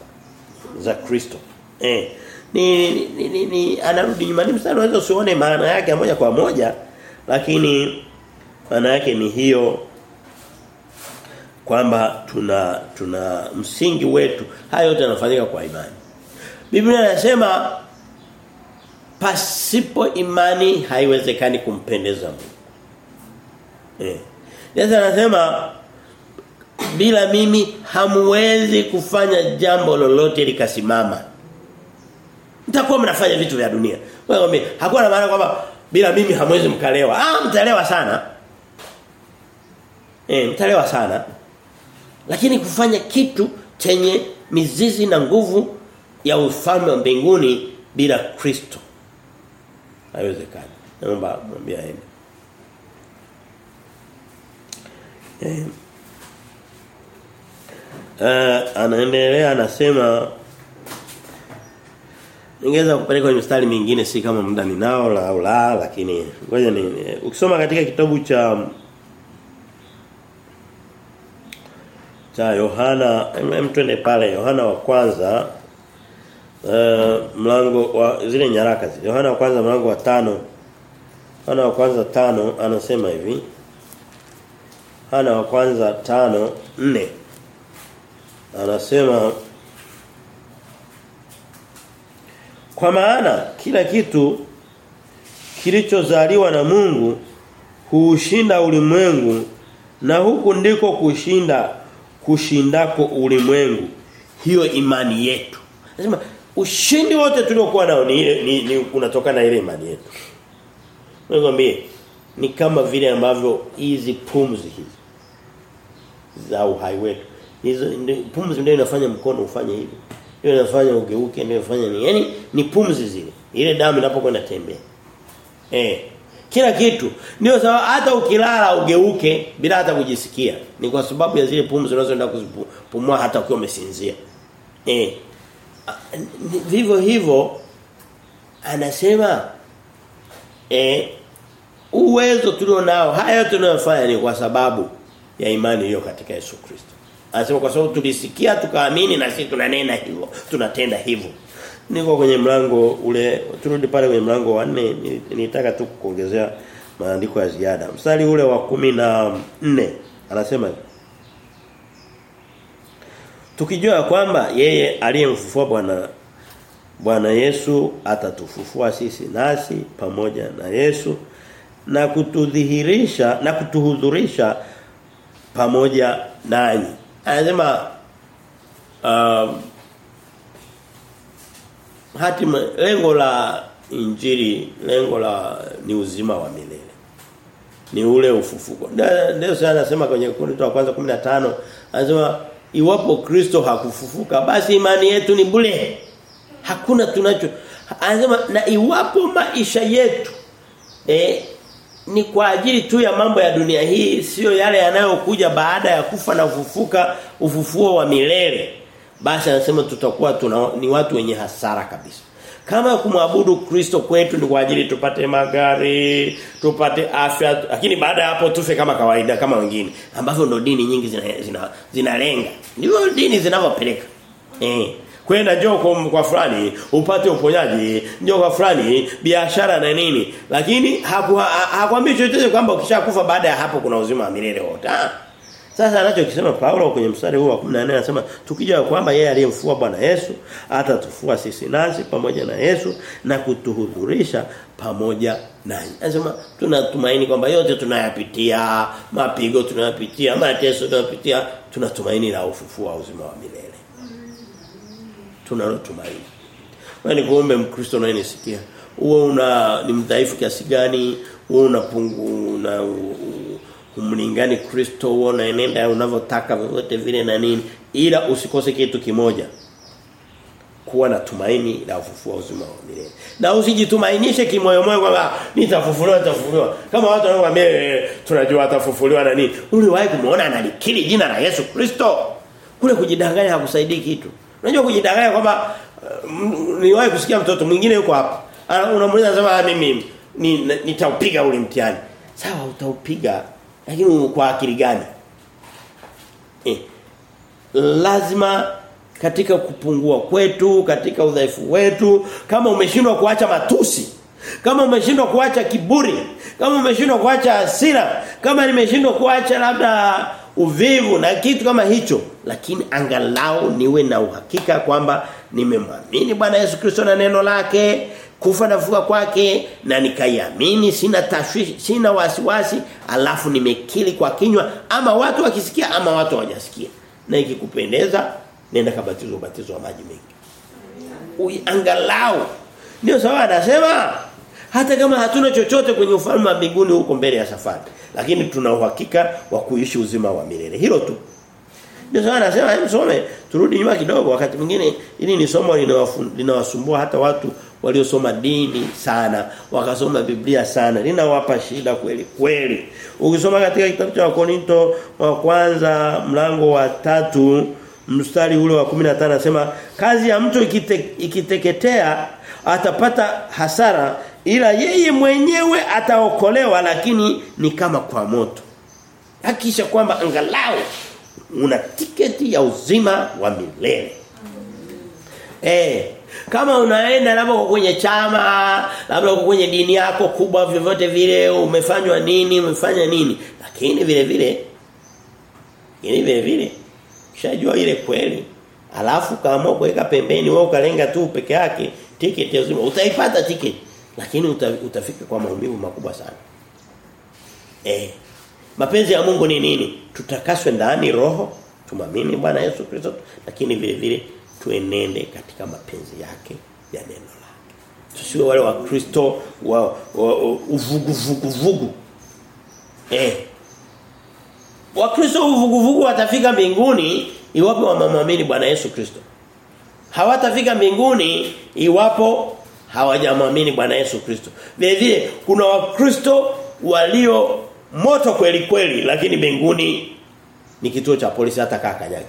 za Kristo. Eh ni, ni, ni, ni anarudi nyuma. Ni mstari unaweza usione maana yake moja kwa moja lakini maana yake ni hiyo kwamba tuna tuna msingi wetu. Hayo yote yanafanyika kwa imani. Biblia inasema pasipo imani haiwezekani kumpendeza Mungu. Eh Yesu anasema bila mimi hamwezi kufanya jambo lolote likasimama Mtakuwa mnafanya vitu vya dunia. Wewe hakuna maana kwamba bila mimi hamwezi mkalewa. Ah mtalewa sana. Eh mtalewa sana. Lakini kufanya kitu chenye mizizi na nguvu ya ufalme wa mbinguni bila Kristo haiwezekani. Naomba mwambie aende. Eh. Uh, anaendelea anasema Ningeweza kupeleka kwenye mstari mingine si kama muda ninao la au la lakini ngoja ni ukisoma katika kitabu cha cha Yohana hem twende pale Yohana wa kwanza uh, mlango wa zile nyaraka zile. Yohana wa kwanza mlango wa tano. Yohana wa kwanza tano anasema hivi. Yohana wa kwanza tano nne anasema Kwa maana kila kitu kilichozaliwa na Mungu huushinda ulimwengu na huku ndiko kushinda kushindako ulimwengu hiyo imani yetu. Nasema ushindi wote tuliokuwa nao ni, ni, ni unatokana na ile imani yetu. Nikwambie ni kama vile ambavyo hizi pumzi hizi za uhai wetu. Hizo pumzi ndio inafanya mkono ufanye hivi. Ndio inafanya ugeuke ndio inafanya nini. Yani ni pumzi zile. Ile damu inapokwenda tembea. Eh kila kitu. Ndio sababu hata ukilala ugeuke bila hata kujisikia. Ni kwa sababu ya zile pumzi unazoenda kuzipumua hata ukiwa umesinzia. Eh vivyo hivyo anasema eh uwezo tulio nao haya tunayofanya ni kwa sababu ya imani hiyo katika Yesu Kristo Anasema kwa sababu tulisikia tukaamini na sisi tunanena hivyo, tunatenda hivyo. Niko kwenye mlango ule turudi pale kwenye mlango wa 4 nitaka tu kuongezea maandiko ya ziada. Mstari ule wa kumi na nne anasema Tukijua kwamba yeye aliyemfufua Bwana Bwana Yesu atatufufua sisi nasi pamoja na Yesu na kutudhihirisha na kutuhudhurisha pamoja nanyi anasema um, hatima lengo la injili lengo la ni uzima wa milele. Ni ule ufufuko. Ndio sana anasema kwenye Korinto wa kwanza 15 anasema iwapo Kristo hakufufuka basi imani yetu ni bure. Hakuna tunacho anasema na iwapo maisha yetu eh ni kwa ajili tu ya mambo ya dunia hii sio yale yanayokuja baada ya kufa na kufufuka ufufuo wa milele. Basi anasema tutakuwa tuna, ni watu wenye hasara kabisa. Kama kumwabudu Kristo kwetu ni kwa ajili tupate magari tupate afya lakini baada ya hapo tufe kama kawaida kama wengine ambavyo ndo dini nyingi zinalenga zina, zina, zina ndivyo dini zinavyopeleka. Eh kwenda njoo kwa, kwa fulani upate uponyaji njoo kwa fulani biashara na nini. Lakini hakwambii chochote kwamba ukishakufa baada ya hapo kuna uzima wa milele wote sasa anachokisema Paulo kwenye mstari huu wa 14 anasema tukija kwamba yeye aliyemfua Bwana Yesu atatufua sisi nasi pamoja na Yesu na kutuhudhurisha pamoja naye. Anasema tunatumaini kwamba yote tunayapitia, mapigo tunayapitia, mateso tunayapitia, tunatumaini la ufufuo wa uzima wa milele tunalotumaini. Wewe ni kuombe Mkristo unayenisikia. Uwe una ni mdhaifu kiasi gani, uwe unapungu na umlingani Kristo uwe unaenenda unavyotaka vyote vile na nini ila usikose kitu kimoja. Kuwa na tumaini la ufufuo uzima wa milele. Na usijitumainishe kimoyo moyo kwamba nitafufuliwa nitafufuliwa. Kama watu wanakuambia tunajua atafufuliwa na nini. Uliwahi kumuona analikiri jina la Yesu Kristo? Kule kujidanganya hakusaidii kitu. Unajua kujidanganya kwamba uh, niwahi kusikia mtoto mwingine yuko hapa. Unamuuliza anasema mimi nitaupiga ule mtihani. Sawa utaupiga lakini kwa akili gani? Eh. Lazima katika kupungua kwetu, katika udhaifu wetu, kama umeshindwa kuacha matusi, kama umeshindwa kuacha kiburi, kama umeshindwa kuacha hasira, kama nimeshindwa kuacha labda uvivu na kitu kama hicho lakini angalau niwe na uhakika kwamba nimemwamini Bwana Yesu Kristo na neno lake kufa na kufuka kwake na nikaiamini sina tashwishi sina wasiwasi alafu nimekili kwa kinywa ama watu wakisikia ama watu hawajasikia. Na ikikupendeza nenda kabatizwa ubatizo wa maji mengi. Angalau. Ndio sawa anasema? Hata kama hatuna chochote kwenye ufalme wa mbinguni huko mbele ya safari. Lakini tuna uhakika wa kuishi uzima wa milele. Hilo tu. Ndio sababu anasema some turudi nyuma kidogo wakati mwingine ili ni somo linawasumbua hata watu waliosoma dini sana wakasoma Biblia sana. Linawapa shida kweli kweli. Ukisoma katika kitabu cha Wakorinto wa kwanza mlango wa tatu mstari ule wa 15 anasema kazi ya mtu ikite, ikiteketea atapata hasara ila yeye mwenyewe ataokolewa lakini ni kama kwa moto. Hakisha kwamba angalau una tiketi ya uzima wa milele eh kama unaenda labda kwenye chama, labda kwenye dini yako kubwa vyovyote vile umefanywa nini, umefanya nini. Lakini vile vile ili vile vile ushajua ile kweli. Alafu kama kuweka pembeni wewe ukalenga tu peke yake tiketi ya uzima utaipata tiketi lakini uta, utafika kwa maumivu makubwa sana. Eh. Mapenzi ya Mungu ni nini? Tutakaswe ndani roho, tumamini Bwana Yesu Kristo, lakini vile vile tuenende katika mapenzi yake ya neno lake. Tusiwe wale wa Kristo wa wa, wa uvugu vugu vugu. Eh. Wakristo uvuguvugu watafika mbinguni iwapo wamamwamini Bwana Yesu Kristo. Hawatafika mbinguni iwapo hawajamwamini Bwana Yesu Kristo. Vile vile kuna wakristo walio moto kweli kweli lakini mbinguni ni kituo cha polisi hata kaka yake.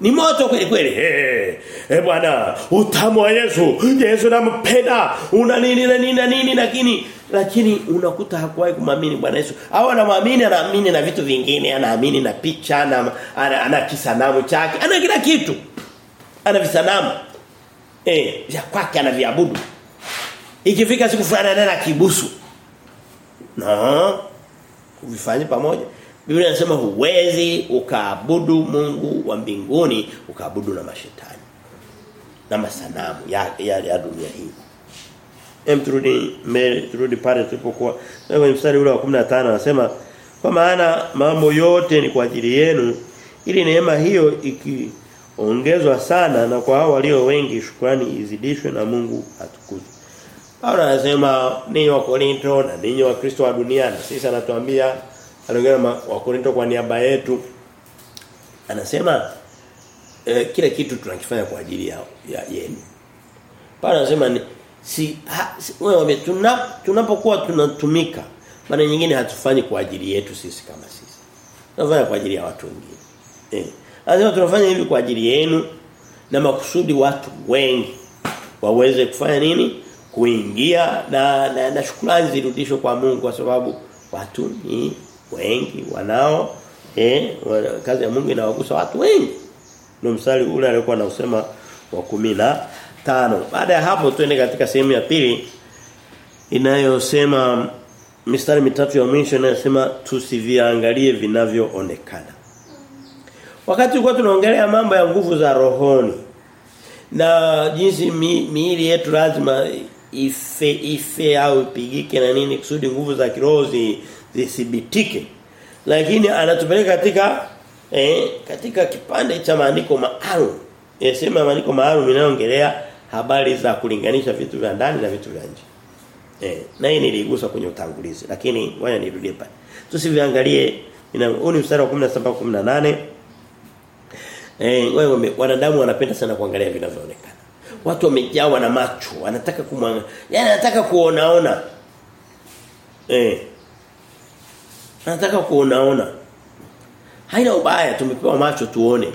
Ni moto kweli kweli. Eh hey, bwana, utamu wa Yesu. Yesu nampenda. Una nini na nini na nini lakini lakini unakuta hakuwahi kumamini Bwana Yesu. Au anamwamini anaamini na vitu vingine, anaamini na picha na ana, ana kisanamu chake, ana kila kitu. Ana visanamu. Eh, vya kwake anaviabudu. Ikifika siku fulani anaenda kibusu. Na kuvifanya pamoja. Biblia inasema huwezi ukaabudu Mungu wa mbinguni ukaabudu na mashetani na masanamu ya, ya, ya dunia hii. Hem turudi pale tulipokuwa. Sasa mstari ule wa 15 anasema kwa maana mambo yote ni kwa ajili yenu ili neema hiyo ikiongezwa sana na kwa hao walio wengi shukrani izidishwe na Mungu atukuzwe. Paulo anasema ninyi wa Korinto na ninyi wa Kristo wa dunia na sisi anatuambia anaongea wa Korinto kwa niaba yetu anasema e, kila kitu tunakifanya kwa ajili ya, ya yenu. Paulo anasema ni si, ha, si wewe tuna, tunapokuwa tunatumika mara nyingine hatufanyi kwa ajili yetu sisi kama sisi. Tunafanya kwa ajili ya watu wengine. Eh. Anasema tunafanya hivi kwa ajili yenu na makusudi watu wengi waweze kufanya nini? Kuingia na na, na shukrani zirudishwe kwa Mungu kwa sababu watu ni wengi wanao eh kazi ya Mungu inawagusa watu wengi. Ndio mstari ule alikuwa anausema wa kumi na tano. Baada ya hapo twende katika sehemu ya pili inayosema mistari mitatu ya mwisho inayosema tusiviangalie vinavyoonekana. Wakati tulikuwa tunaongelea mambo ya nguvu za rohoni na jinsi mi, miili yetu lazima ife ife au ipigike na nini kusudi nguvu za kiroho zisibitike Lakini anatupeleka katika eh, katika kipande cha maandiko maalum. Yasema maandiko maalum inayoongelea habari za kulinganisha vitu vya ndani na vitu vya nje. Eh, na hii niligusa kwenye utangulizi lakini ngoja nirudie pale. Tusiviangalie huu ni mstari wa 17 18. Eh, wewe wanadamu wanapenda sana kuangalia vinavyoonekana. Watu wamejawa na macho, anataka kumwanga. Yaani anataka kuonaona. Eh. Anataka kuonaona. Haina ubaya tumepewa macho tuone.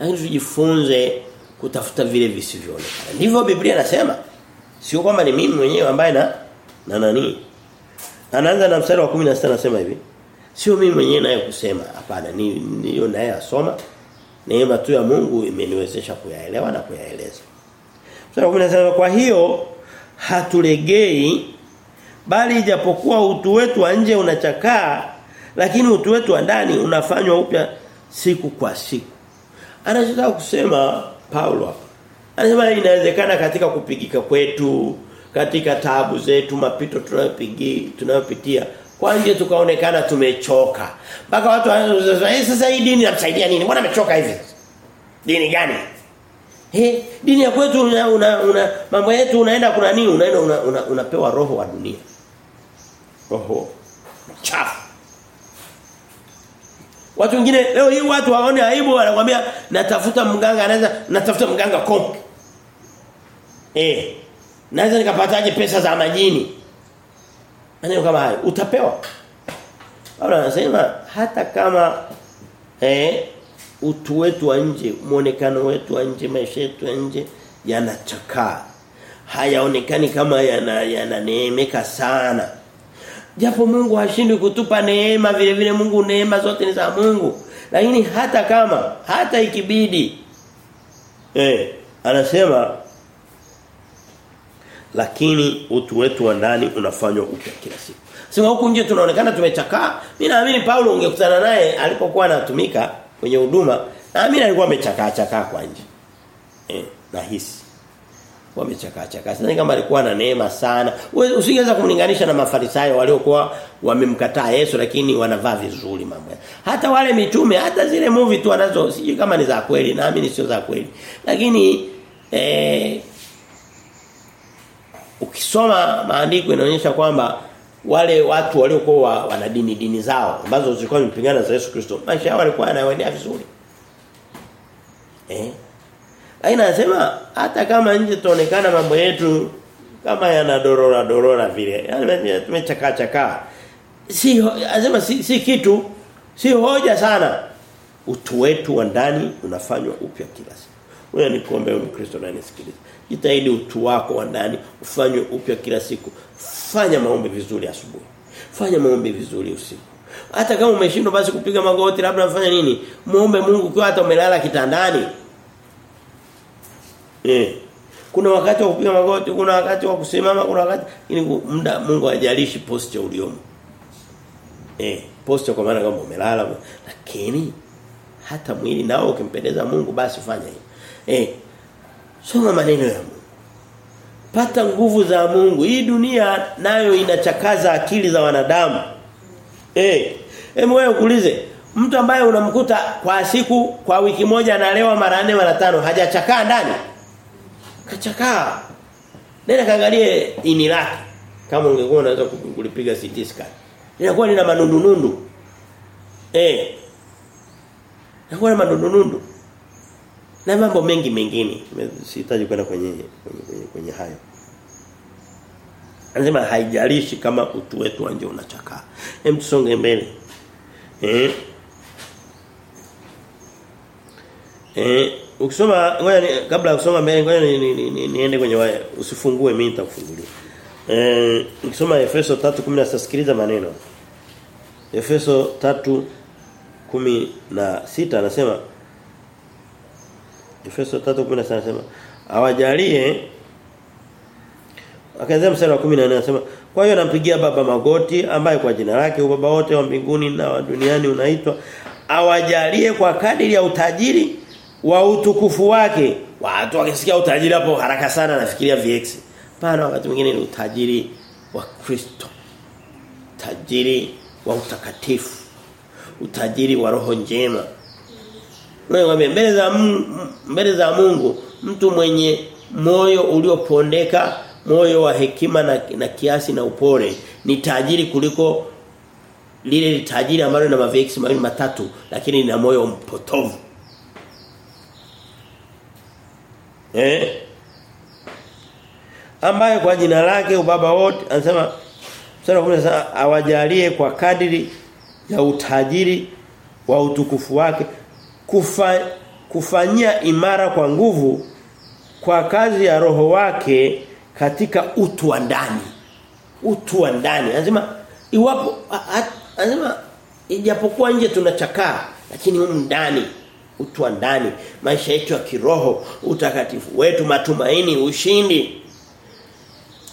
Lakini tujifunze kutafuta vile visivyoonekana. Ndivyo Biblia inasema. Sio kwamba ni mimi mwenyewe ambaye na na nani. Anaanza na mstari wa 16 anasema hivi. Sio mimi mwenyewe naye kusema, hapana, ni hiyo naye asoma. Neema tu ya Mungu imeniwezesha kuyaelewa na kuyaeleza. 16 kwa hiyo hatulegei bali ijapokuwa utu wetu wa nje unachakaa lakini utu wetu wa ndani unafanywa upya siku kwa siku. Anachotaka kusema Paulo. Anasema inawezekana katika kupigika kwetu, katika taabu zetu, mapito tunayopitia, kwa nje tukaonekana tumechoka. Mpaka watu wanasema, "Eh sasa hii dini inamsaidia nini? Mbona amechoka hivi?" Dini gani? Eh, dini ya kwetu una, una, una mambo yetu unaenda kuna nini? Unaenda una, una, unapewa roho wa dunia. Roho chafu. Watu wengine leo hii watu waone aibu wanakuambia natafuta mganga anaweza natafuta mganga kompi. Eh. Naweza nikapataje pesa za majini? Maneno kama hayo utapewa. Paulo anasema hata kama eh utu wetu wa nje, muonekano wetu wa nje, maisha yetu ya nje yanachakaa. Hayaonekani kama yana yananeemeka sana. Japo Mungu hashindwi kutupa neema vile vile Mungu neema zote ni za Mungu. Lakini hata kama hata ikibidi eh anasema lakini utu wetu wa ndani unafanywa upya kila siku. Sema huku nje tunaonekana tumechakaa. Mimi naamini Paulo ungekutana naye alipokuwa anatumika kwenye huduma, na naamini alikuwa amechakaa chakaa kwa nje. Eh, nahisi. Wamechakaa chakaa. Sidhani kama alikuwa na neema sana. Usingeweza kumlinganisha na Mafarisayo waliokuwa wamemkataa Yesu lakini wanavaa vizuri mambo. Hata wale mitume, hata zile movie tu anazo sijui kama ni za kweli, naamini sio za kweli. Lakini eh ukisoma maandiko inaonyesha kwamba wale watu waliokuwa wana dini dini zao ambazo zilikuwa zimpingana za Yesu Kristo maisha yao yalikuwa yanaendelea vizuri. Eh? Aina anasema hata kama nje tuonekana mambo yetu kama yana dorora vile yani tumechakaa chakaa. Si anasema si, si kitu si hoja sana. Utu wetu wa ndani unafanywa upya kila siku. Wewe ni kuombe Kristo na nisikilize. Jitahidi utu wako wa ndani ufanywe upya kila siku. Fanya maombi vizuri asubuhi. Fanya maombi vizuri usiku. Hata kama umeshindwa basi kupiga magoti labda unafanya nini? Muombe Mungu kwa hata umelala kitandani. Eh. Kuna wakati wa kupiga magoti, kuna wakati wa kusimama, kuna wakati ili muda Mungu hajalishi posture uliomo. Eh, posture kwa maana kama umelala lakini hata mwili nao ukimpendeza Mungu basi fanya hivyo. Eh. Soma maneno ya Mungu. Pata nguvu za Mungu. Hii dunia nayo inachakaza akili za wanadamu. Eh. Hebu wewe ukulize mtu ambaye unamkuta kwa siku kwa wiki moja analewa mara nne mara tano hajachakaa ndani? Kachakaa. Nenda kaangalie ini lake. Kama ungekuwa unaweza kulipiga CT scan. Linakuwa lina manundunundu. Eh. Linakuwa na manundunundu na mambo mengi mengine sihitaji kwenda kwenye kwenye, kwenye kwenye hayo. Anasema haijalishi kama utu wetu nje unachakaa. Hem tusonge mbele. Eh? Eh? Ukisoma ngoja kabla ya kusoma mbele ngoja niende ni, ni, ni, ni kwenye waya usifungue mimi nitakufungulia. Eh ukisoma Efeso 3:16 sikiliza maneno. Efeso 3:16 anasema Efeso 3:17 anasema awajalie Akaanza mstari wa 14 anasema kwa hiyo nampigia baba magoti ambaye kwa jina lake baba wote wa mbinguni na wa duniani unaitwa. Awajalie kwa kadiri ya utajiri wa utukufu wake. Watu wakisikia utajiri hapo haraka sana nafikiria VX pana wakati mwingine ni utajiri wa Kristo. Tajiri wa utakatifu. Utajiri wa roho njema wewe mbele za mbele za Mungu mtu mwenye moyo uliopondeka moyo wa hekima na, na kiasi na upole ni tajiri kuliko lile tajiri ambalo lina mavexi mawili matatu lakini lina moyo mpotovu. Eh? Ambaye kwa jina lake ubaba wote anasema sasa awajalie kwa kadiri ya utajiri wa utukufu wake kufa, kufanyia imara kwa nguvu kwa kazi ya roho wake katika utu wa ndani. Utu wa ndani. Anasema iwapo anasema ijapokuwa nje tunachakaa lakini humu ndani utu wa ndani maisha yetu ya kiroho utakatifu wetu matumaini ushindi.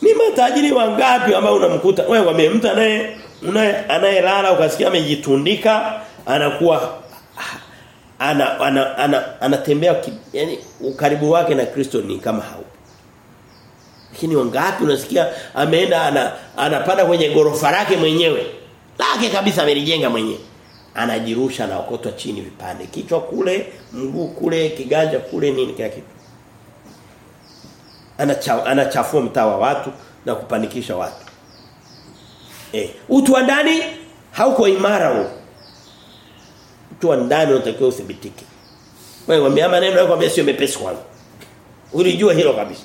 Ni matajiri wangapi ambao unamkuta wewe wame mtu anaye anayelala ukasikia amejitundika anakuwa ana ana ana anatembea yani ukaribu wake na Kristo ni kama haupo. Lakini wangapi unasikia ameenda ana anapanda kwenye gorofa lake mwenyewe? Lake kabisa amelijenga mwenyewe. Anajirusha na okotwa chini vipande. Kichwa kule mguu kule kiganja kule nini kila kitu. Anacha, anachafua mtaa wa watu na kupanikisha watu. Eh, utu wa ndani hauko imara huo. Wa ndani unatakiwa uthibitike. Wewe mwambie maneno yako ambayo sio mepesi kwangu. Ulijua hilo kabisa.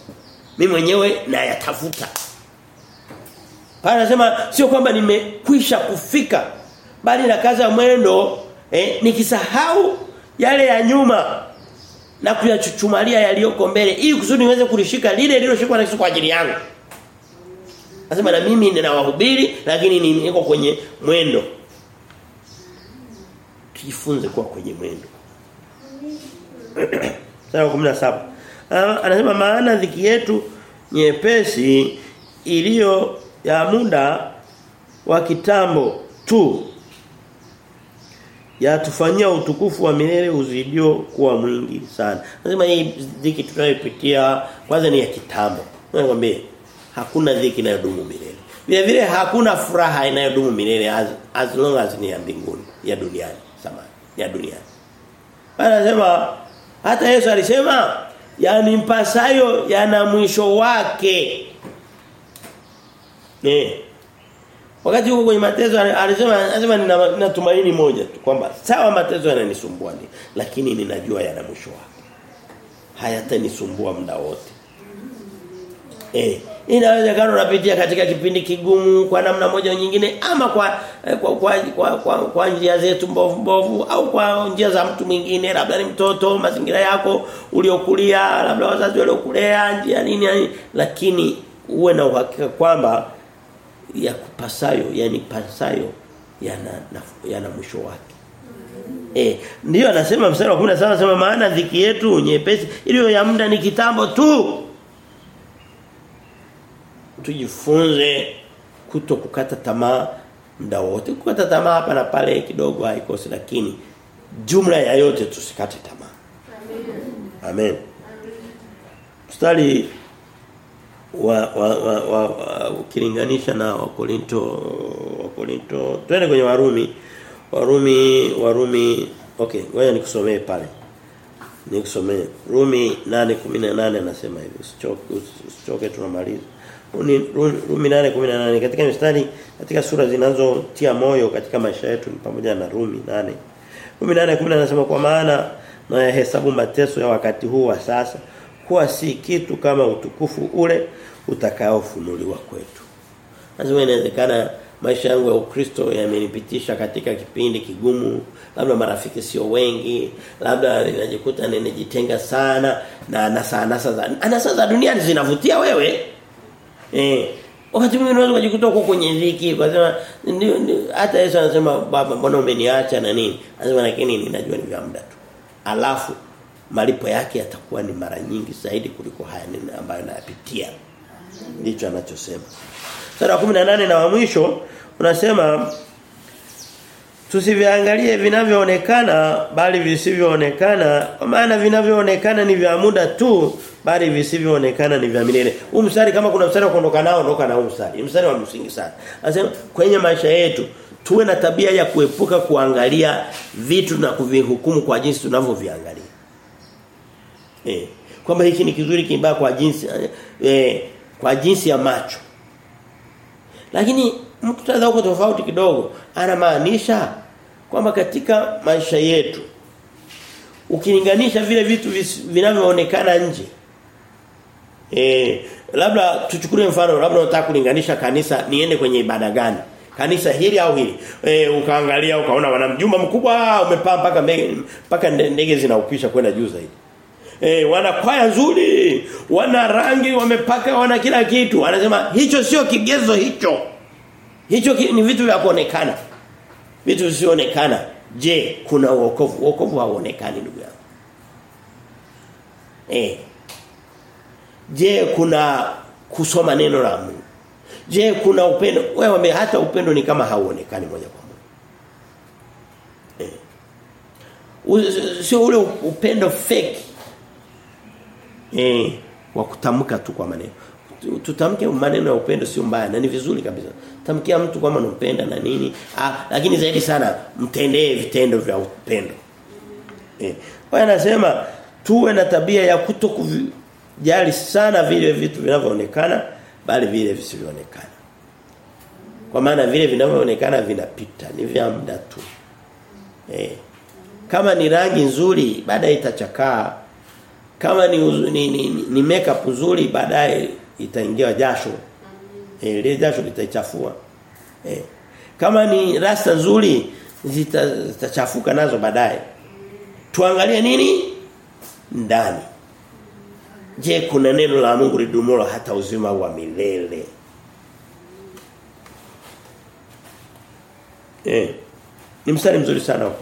Mimi mwenyewe nayatafuta. Pale anasema sio kwamba nimekwisha kufika bali na kaza mwendo eh, nikisahau yale ya nyuma na kuyachuchumalia yaliyoko mbele ili kusudi niweze kulishika lile lililoshikwa na Yesu kwa ajili yangu. Anasema na mimi ninawahubiri lakini niko kwenye mwendo. Tujifunze kuwa kwenye mwendo. Sura 17. Anasema maana dhiki yetu nyepesi iliyo ya muda wa kitambo tu yatufanyia utukufu wa milele uzidio kuwa mwingi sana. Nasema hii dhiki tunayopitia kwanza ni ya kitambo. Nakwambia hakuna dhiki inayodumu milele. Vile vile hakuna furaha inayodumu milele as, as long as ni ya mbinguni, ya duniani, ya dunia. Anasema hata Yesu alisema yani mpasayo yana mwisho wake. Ne. Wakati huko kwenye mateso alisema anasema nina, nina tumaini moja tu kwamba sawa mateso yananisumbua ni lakini ninajua yana mwisho wake. Hayatanisumbua muda wote. Eh, inawezekana unapitia katika kipindi kigumu kwa namna moja nyingine ama kwa kwa kwa, kwa, kwa, kwa njia zetu mbovu mbovu au kwa njia za mtu mwingine labda ni mtoto mazingira yako uliokulia labda wazazi waliokulea njia nini, yani lakini uwe na uhakika kwamba ya kupasayo yani pasayo yana yana mwisho wake. Eh, ndio anasema mstari wa 17 anasema maana dhiki yetu nyepesi iliyo ya muda ni kitambo tu. Tujifunze kuto kukata tamaa muda wote. Kukata tamaa hapa na pale kidogo haikosi lakini jumla ya yote tusikate tamaa. Amen. Amen. Mstari wa wa wa, wa, wa ukilinganisha na Wakorinto Wakorinto twende kwenye Warumi Warumi Warumi okay ngoja nikusomee pale nikusomee Rumi 8:18 anasema hivi usichoke usichoke tunamaliza Rumi, Rumi 8:18 katika mstari katika sura zinazotia moyo katika maisha yetu ni pamoja na Rumi 8 Rumi 8:18 anasema kwa maana na hesabu mateso ya wakati huu wa sasa kuwa si kitu kama utukufu ule utakaofunuliwa kwetu. Lazima inawezekana maisha yangu ya Ukristo yamenipitisha katika kipindi kigumu, labda marafiki sio wengi, labda ninajikuta ninajitenga sana na anasa anasa za anasa za duniani zinavutia wewe. Eh, wakati mwingine unaweza kujikuta uko kwenye dhiki, kwa sababu hata Yesu anasema baba mbona umeniacha na nini? Anasema lakini ninajua ni vya muda tu. Alafu malipo yake yatakuwa ni mara nyingi zaidi kuliko haya ambayo nayapitia. Ndicho anachosema. Sura 18 na wa mwisho unasema tusiviangalie vinavyoonekana bali visivyoonekana kwa maana vinavyoonekana ni vya muda tu bali visivyoonekana ni vya milele. Huu mstari kama kuna mstari wa kuondoka nao ondoka na huu mstari. Mstari wa msingi sana. Anasema kwenye maisha yetu tuwe na tabia ya kuepuka kuangalia vitu na kuvihukumu kwa jinsi tunavyoviangalia. Eh, kwamba hiki ni kizuri kibaya kwa jinsi eh, kwa jinsi ya macho. Lakini mtu uko tofauti kidogo anamaanisha kwamba katika maisha yetu ukilinganisha vile vitu vinavyoonekana nje eh labda tuchukulie mfano labda unataka kulinganisha kanisa niende kwenye ibada gani kanisa hili au hili e, ukaangalia ukaona wana mjumba mkubwa umepaa mpaka mpaka ndege zinaupisha kwenda juu zaidi Eh wana kwaya nzuri, wana rangi wamepaka, wana kila kitu. Anasema hicho sio kigezo hicho. Hicho ki, ni vitu vya kuonekana. Vitu visionekana. Je, kuna wokovu? Wokovu hauonekani ndugu yangu. Eh. Je, kuna kusoma neno la Mungu? Je, kuna upendo? Wewe hata upendo ni kama hauonekani moja kwa moja. Eh. Sio ule upendo fake eh wa kutamka tu kwa maneno. Tutamke maneno ya upendo sio mbaya na ni vizuri kabisa. Tamkia mtu kama unampenda na nini. Ah, lakini zaidi sana mtendee vitendo vya upendo. Eh. Kwa anasema tuwe na tabia ya kuto jali sana vile vitu vinavyoonekana bali vile visivyoonekana. Kwa maana vile vinavyoonekana vinapita, ni vya muda tu. Eh. Kama ni rangi nzuri baadaye itachakaa. Kama ni, uzu- ni, ni, ni, makeup nzuri baadaye itaingia jasho. Eh, ile jasho litaichafua. Eh. Kama ni rasta nzuri zitachafuka zita- nazo baadaye. Tuangalie nini? Ndani. Je, kuna neno la Mungu lidumulo hata uzima wa milele? Eh. Ni mstari mzuri sana wa.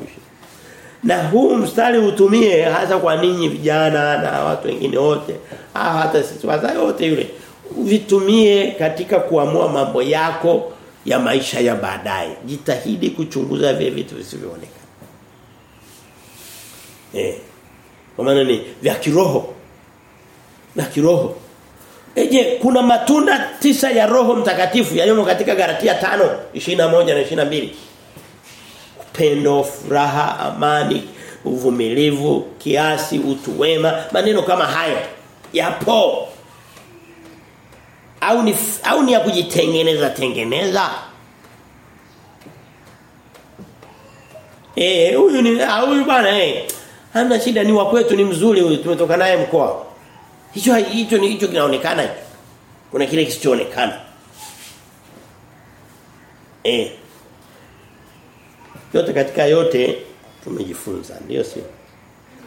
Na huu mstari utumie hasa kwa ninyi vijana na watu wengine wote. Ah hata sisi wazazi wote yule. Vitumie katika kuamua mambo yako ya maisha ya baadaye. Jitahidi kuchunguza vile vitu visivyoonekana. Eh. Kwa maana ni vya kiroho. Vya kiroho. Eje kuna matunda tisa ya Roho Mtakatifu yaliyomo katika Galatia 5 21 na 22 upendo, furaha, amani, uvumilivu, kiasi, utu wema, maneno kama hayo yapo. Au ni au ni ya kujitengeneza tengeneza? Eh, huyu ni ah, huyu bwana eh. Hamna shida ni wa kwetu ni mzuri huyu tumetoka naye mkoa. Hicho hicho ni hicho kinaonekana. Kuna kile kisichoonekana. Eh. Yote katika yote tumejifunza ndio sio?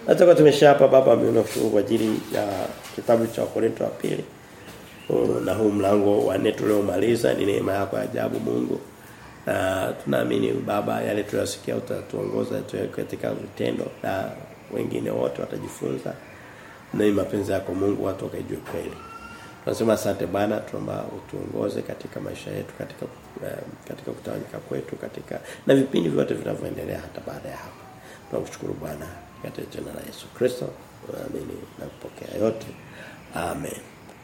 Hata kwa tumeshapa baba ameona amenashukuru kwa ajili ya kitabu cha Korinto wa pili. Oh, Na huu mlango wa nne tuliomaliza ni neema yako ya ajabu Mungu. Na tunaamini baba yale tuliyosikia utatuongoza tuweke katika vitendo na wengine wote watajifunza. Na mapenzi yako Mungu watu wakaijue kweli. Tunasema asante Bwana tuomba utuongoze katika maisha yetu katika uh, katika kutawanyika kwetu katika na vipindi vyote vinavyoendelea hata baada ya hapa. Tunakushukuru Bwana katika jina la Yesu Kristo. Amini na kupokea yote. Amen.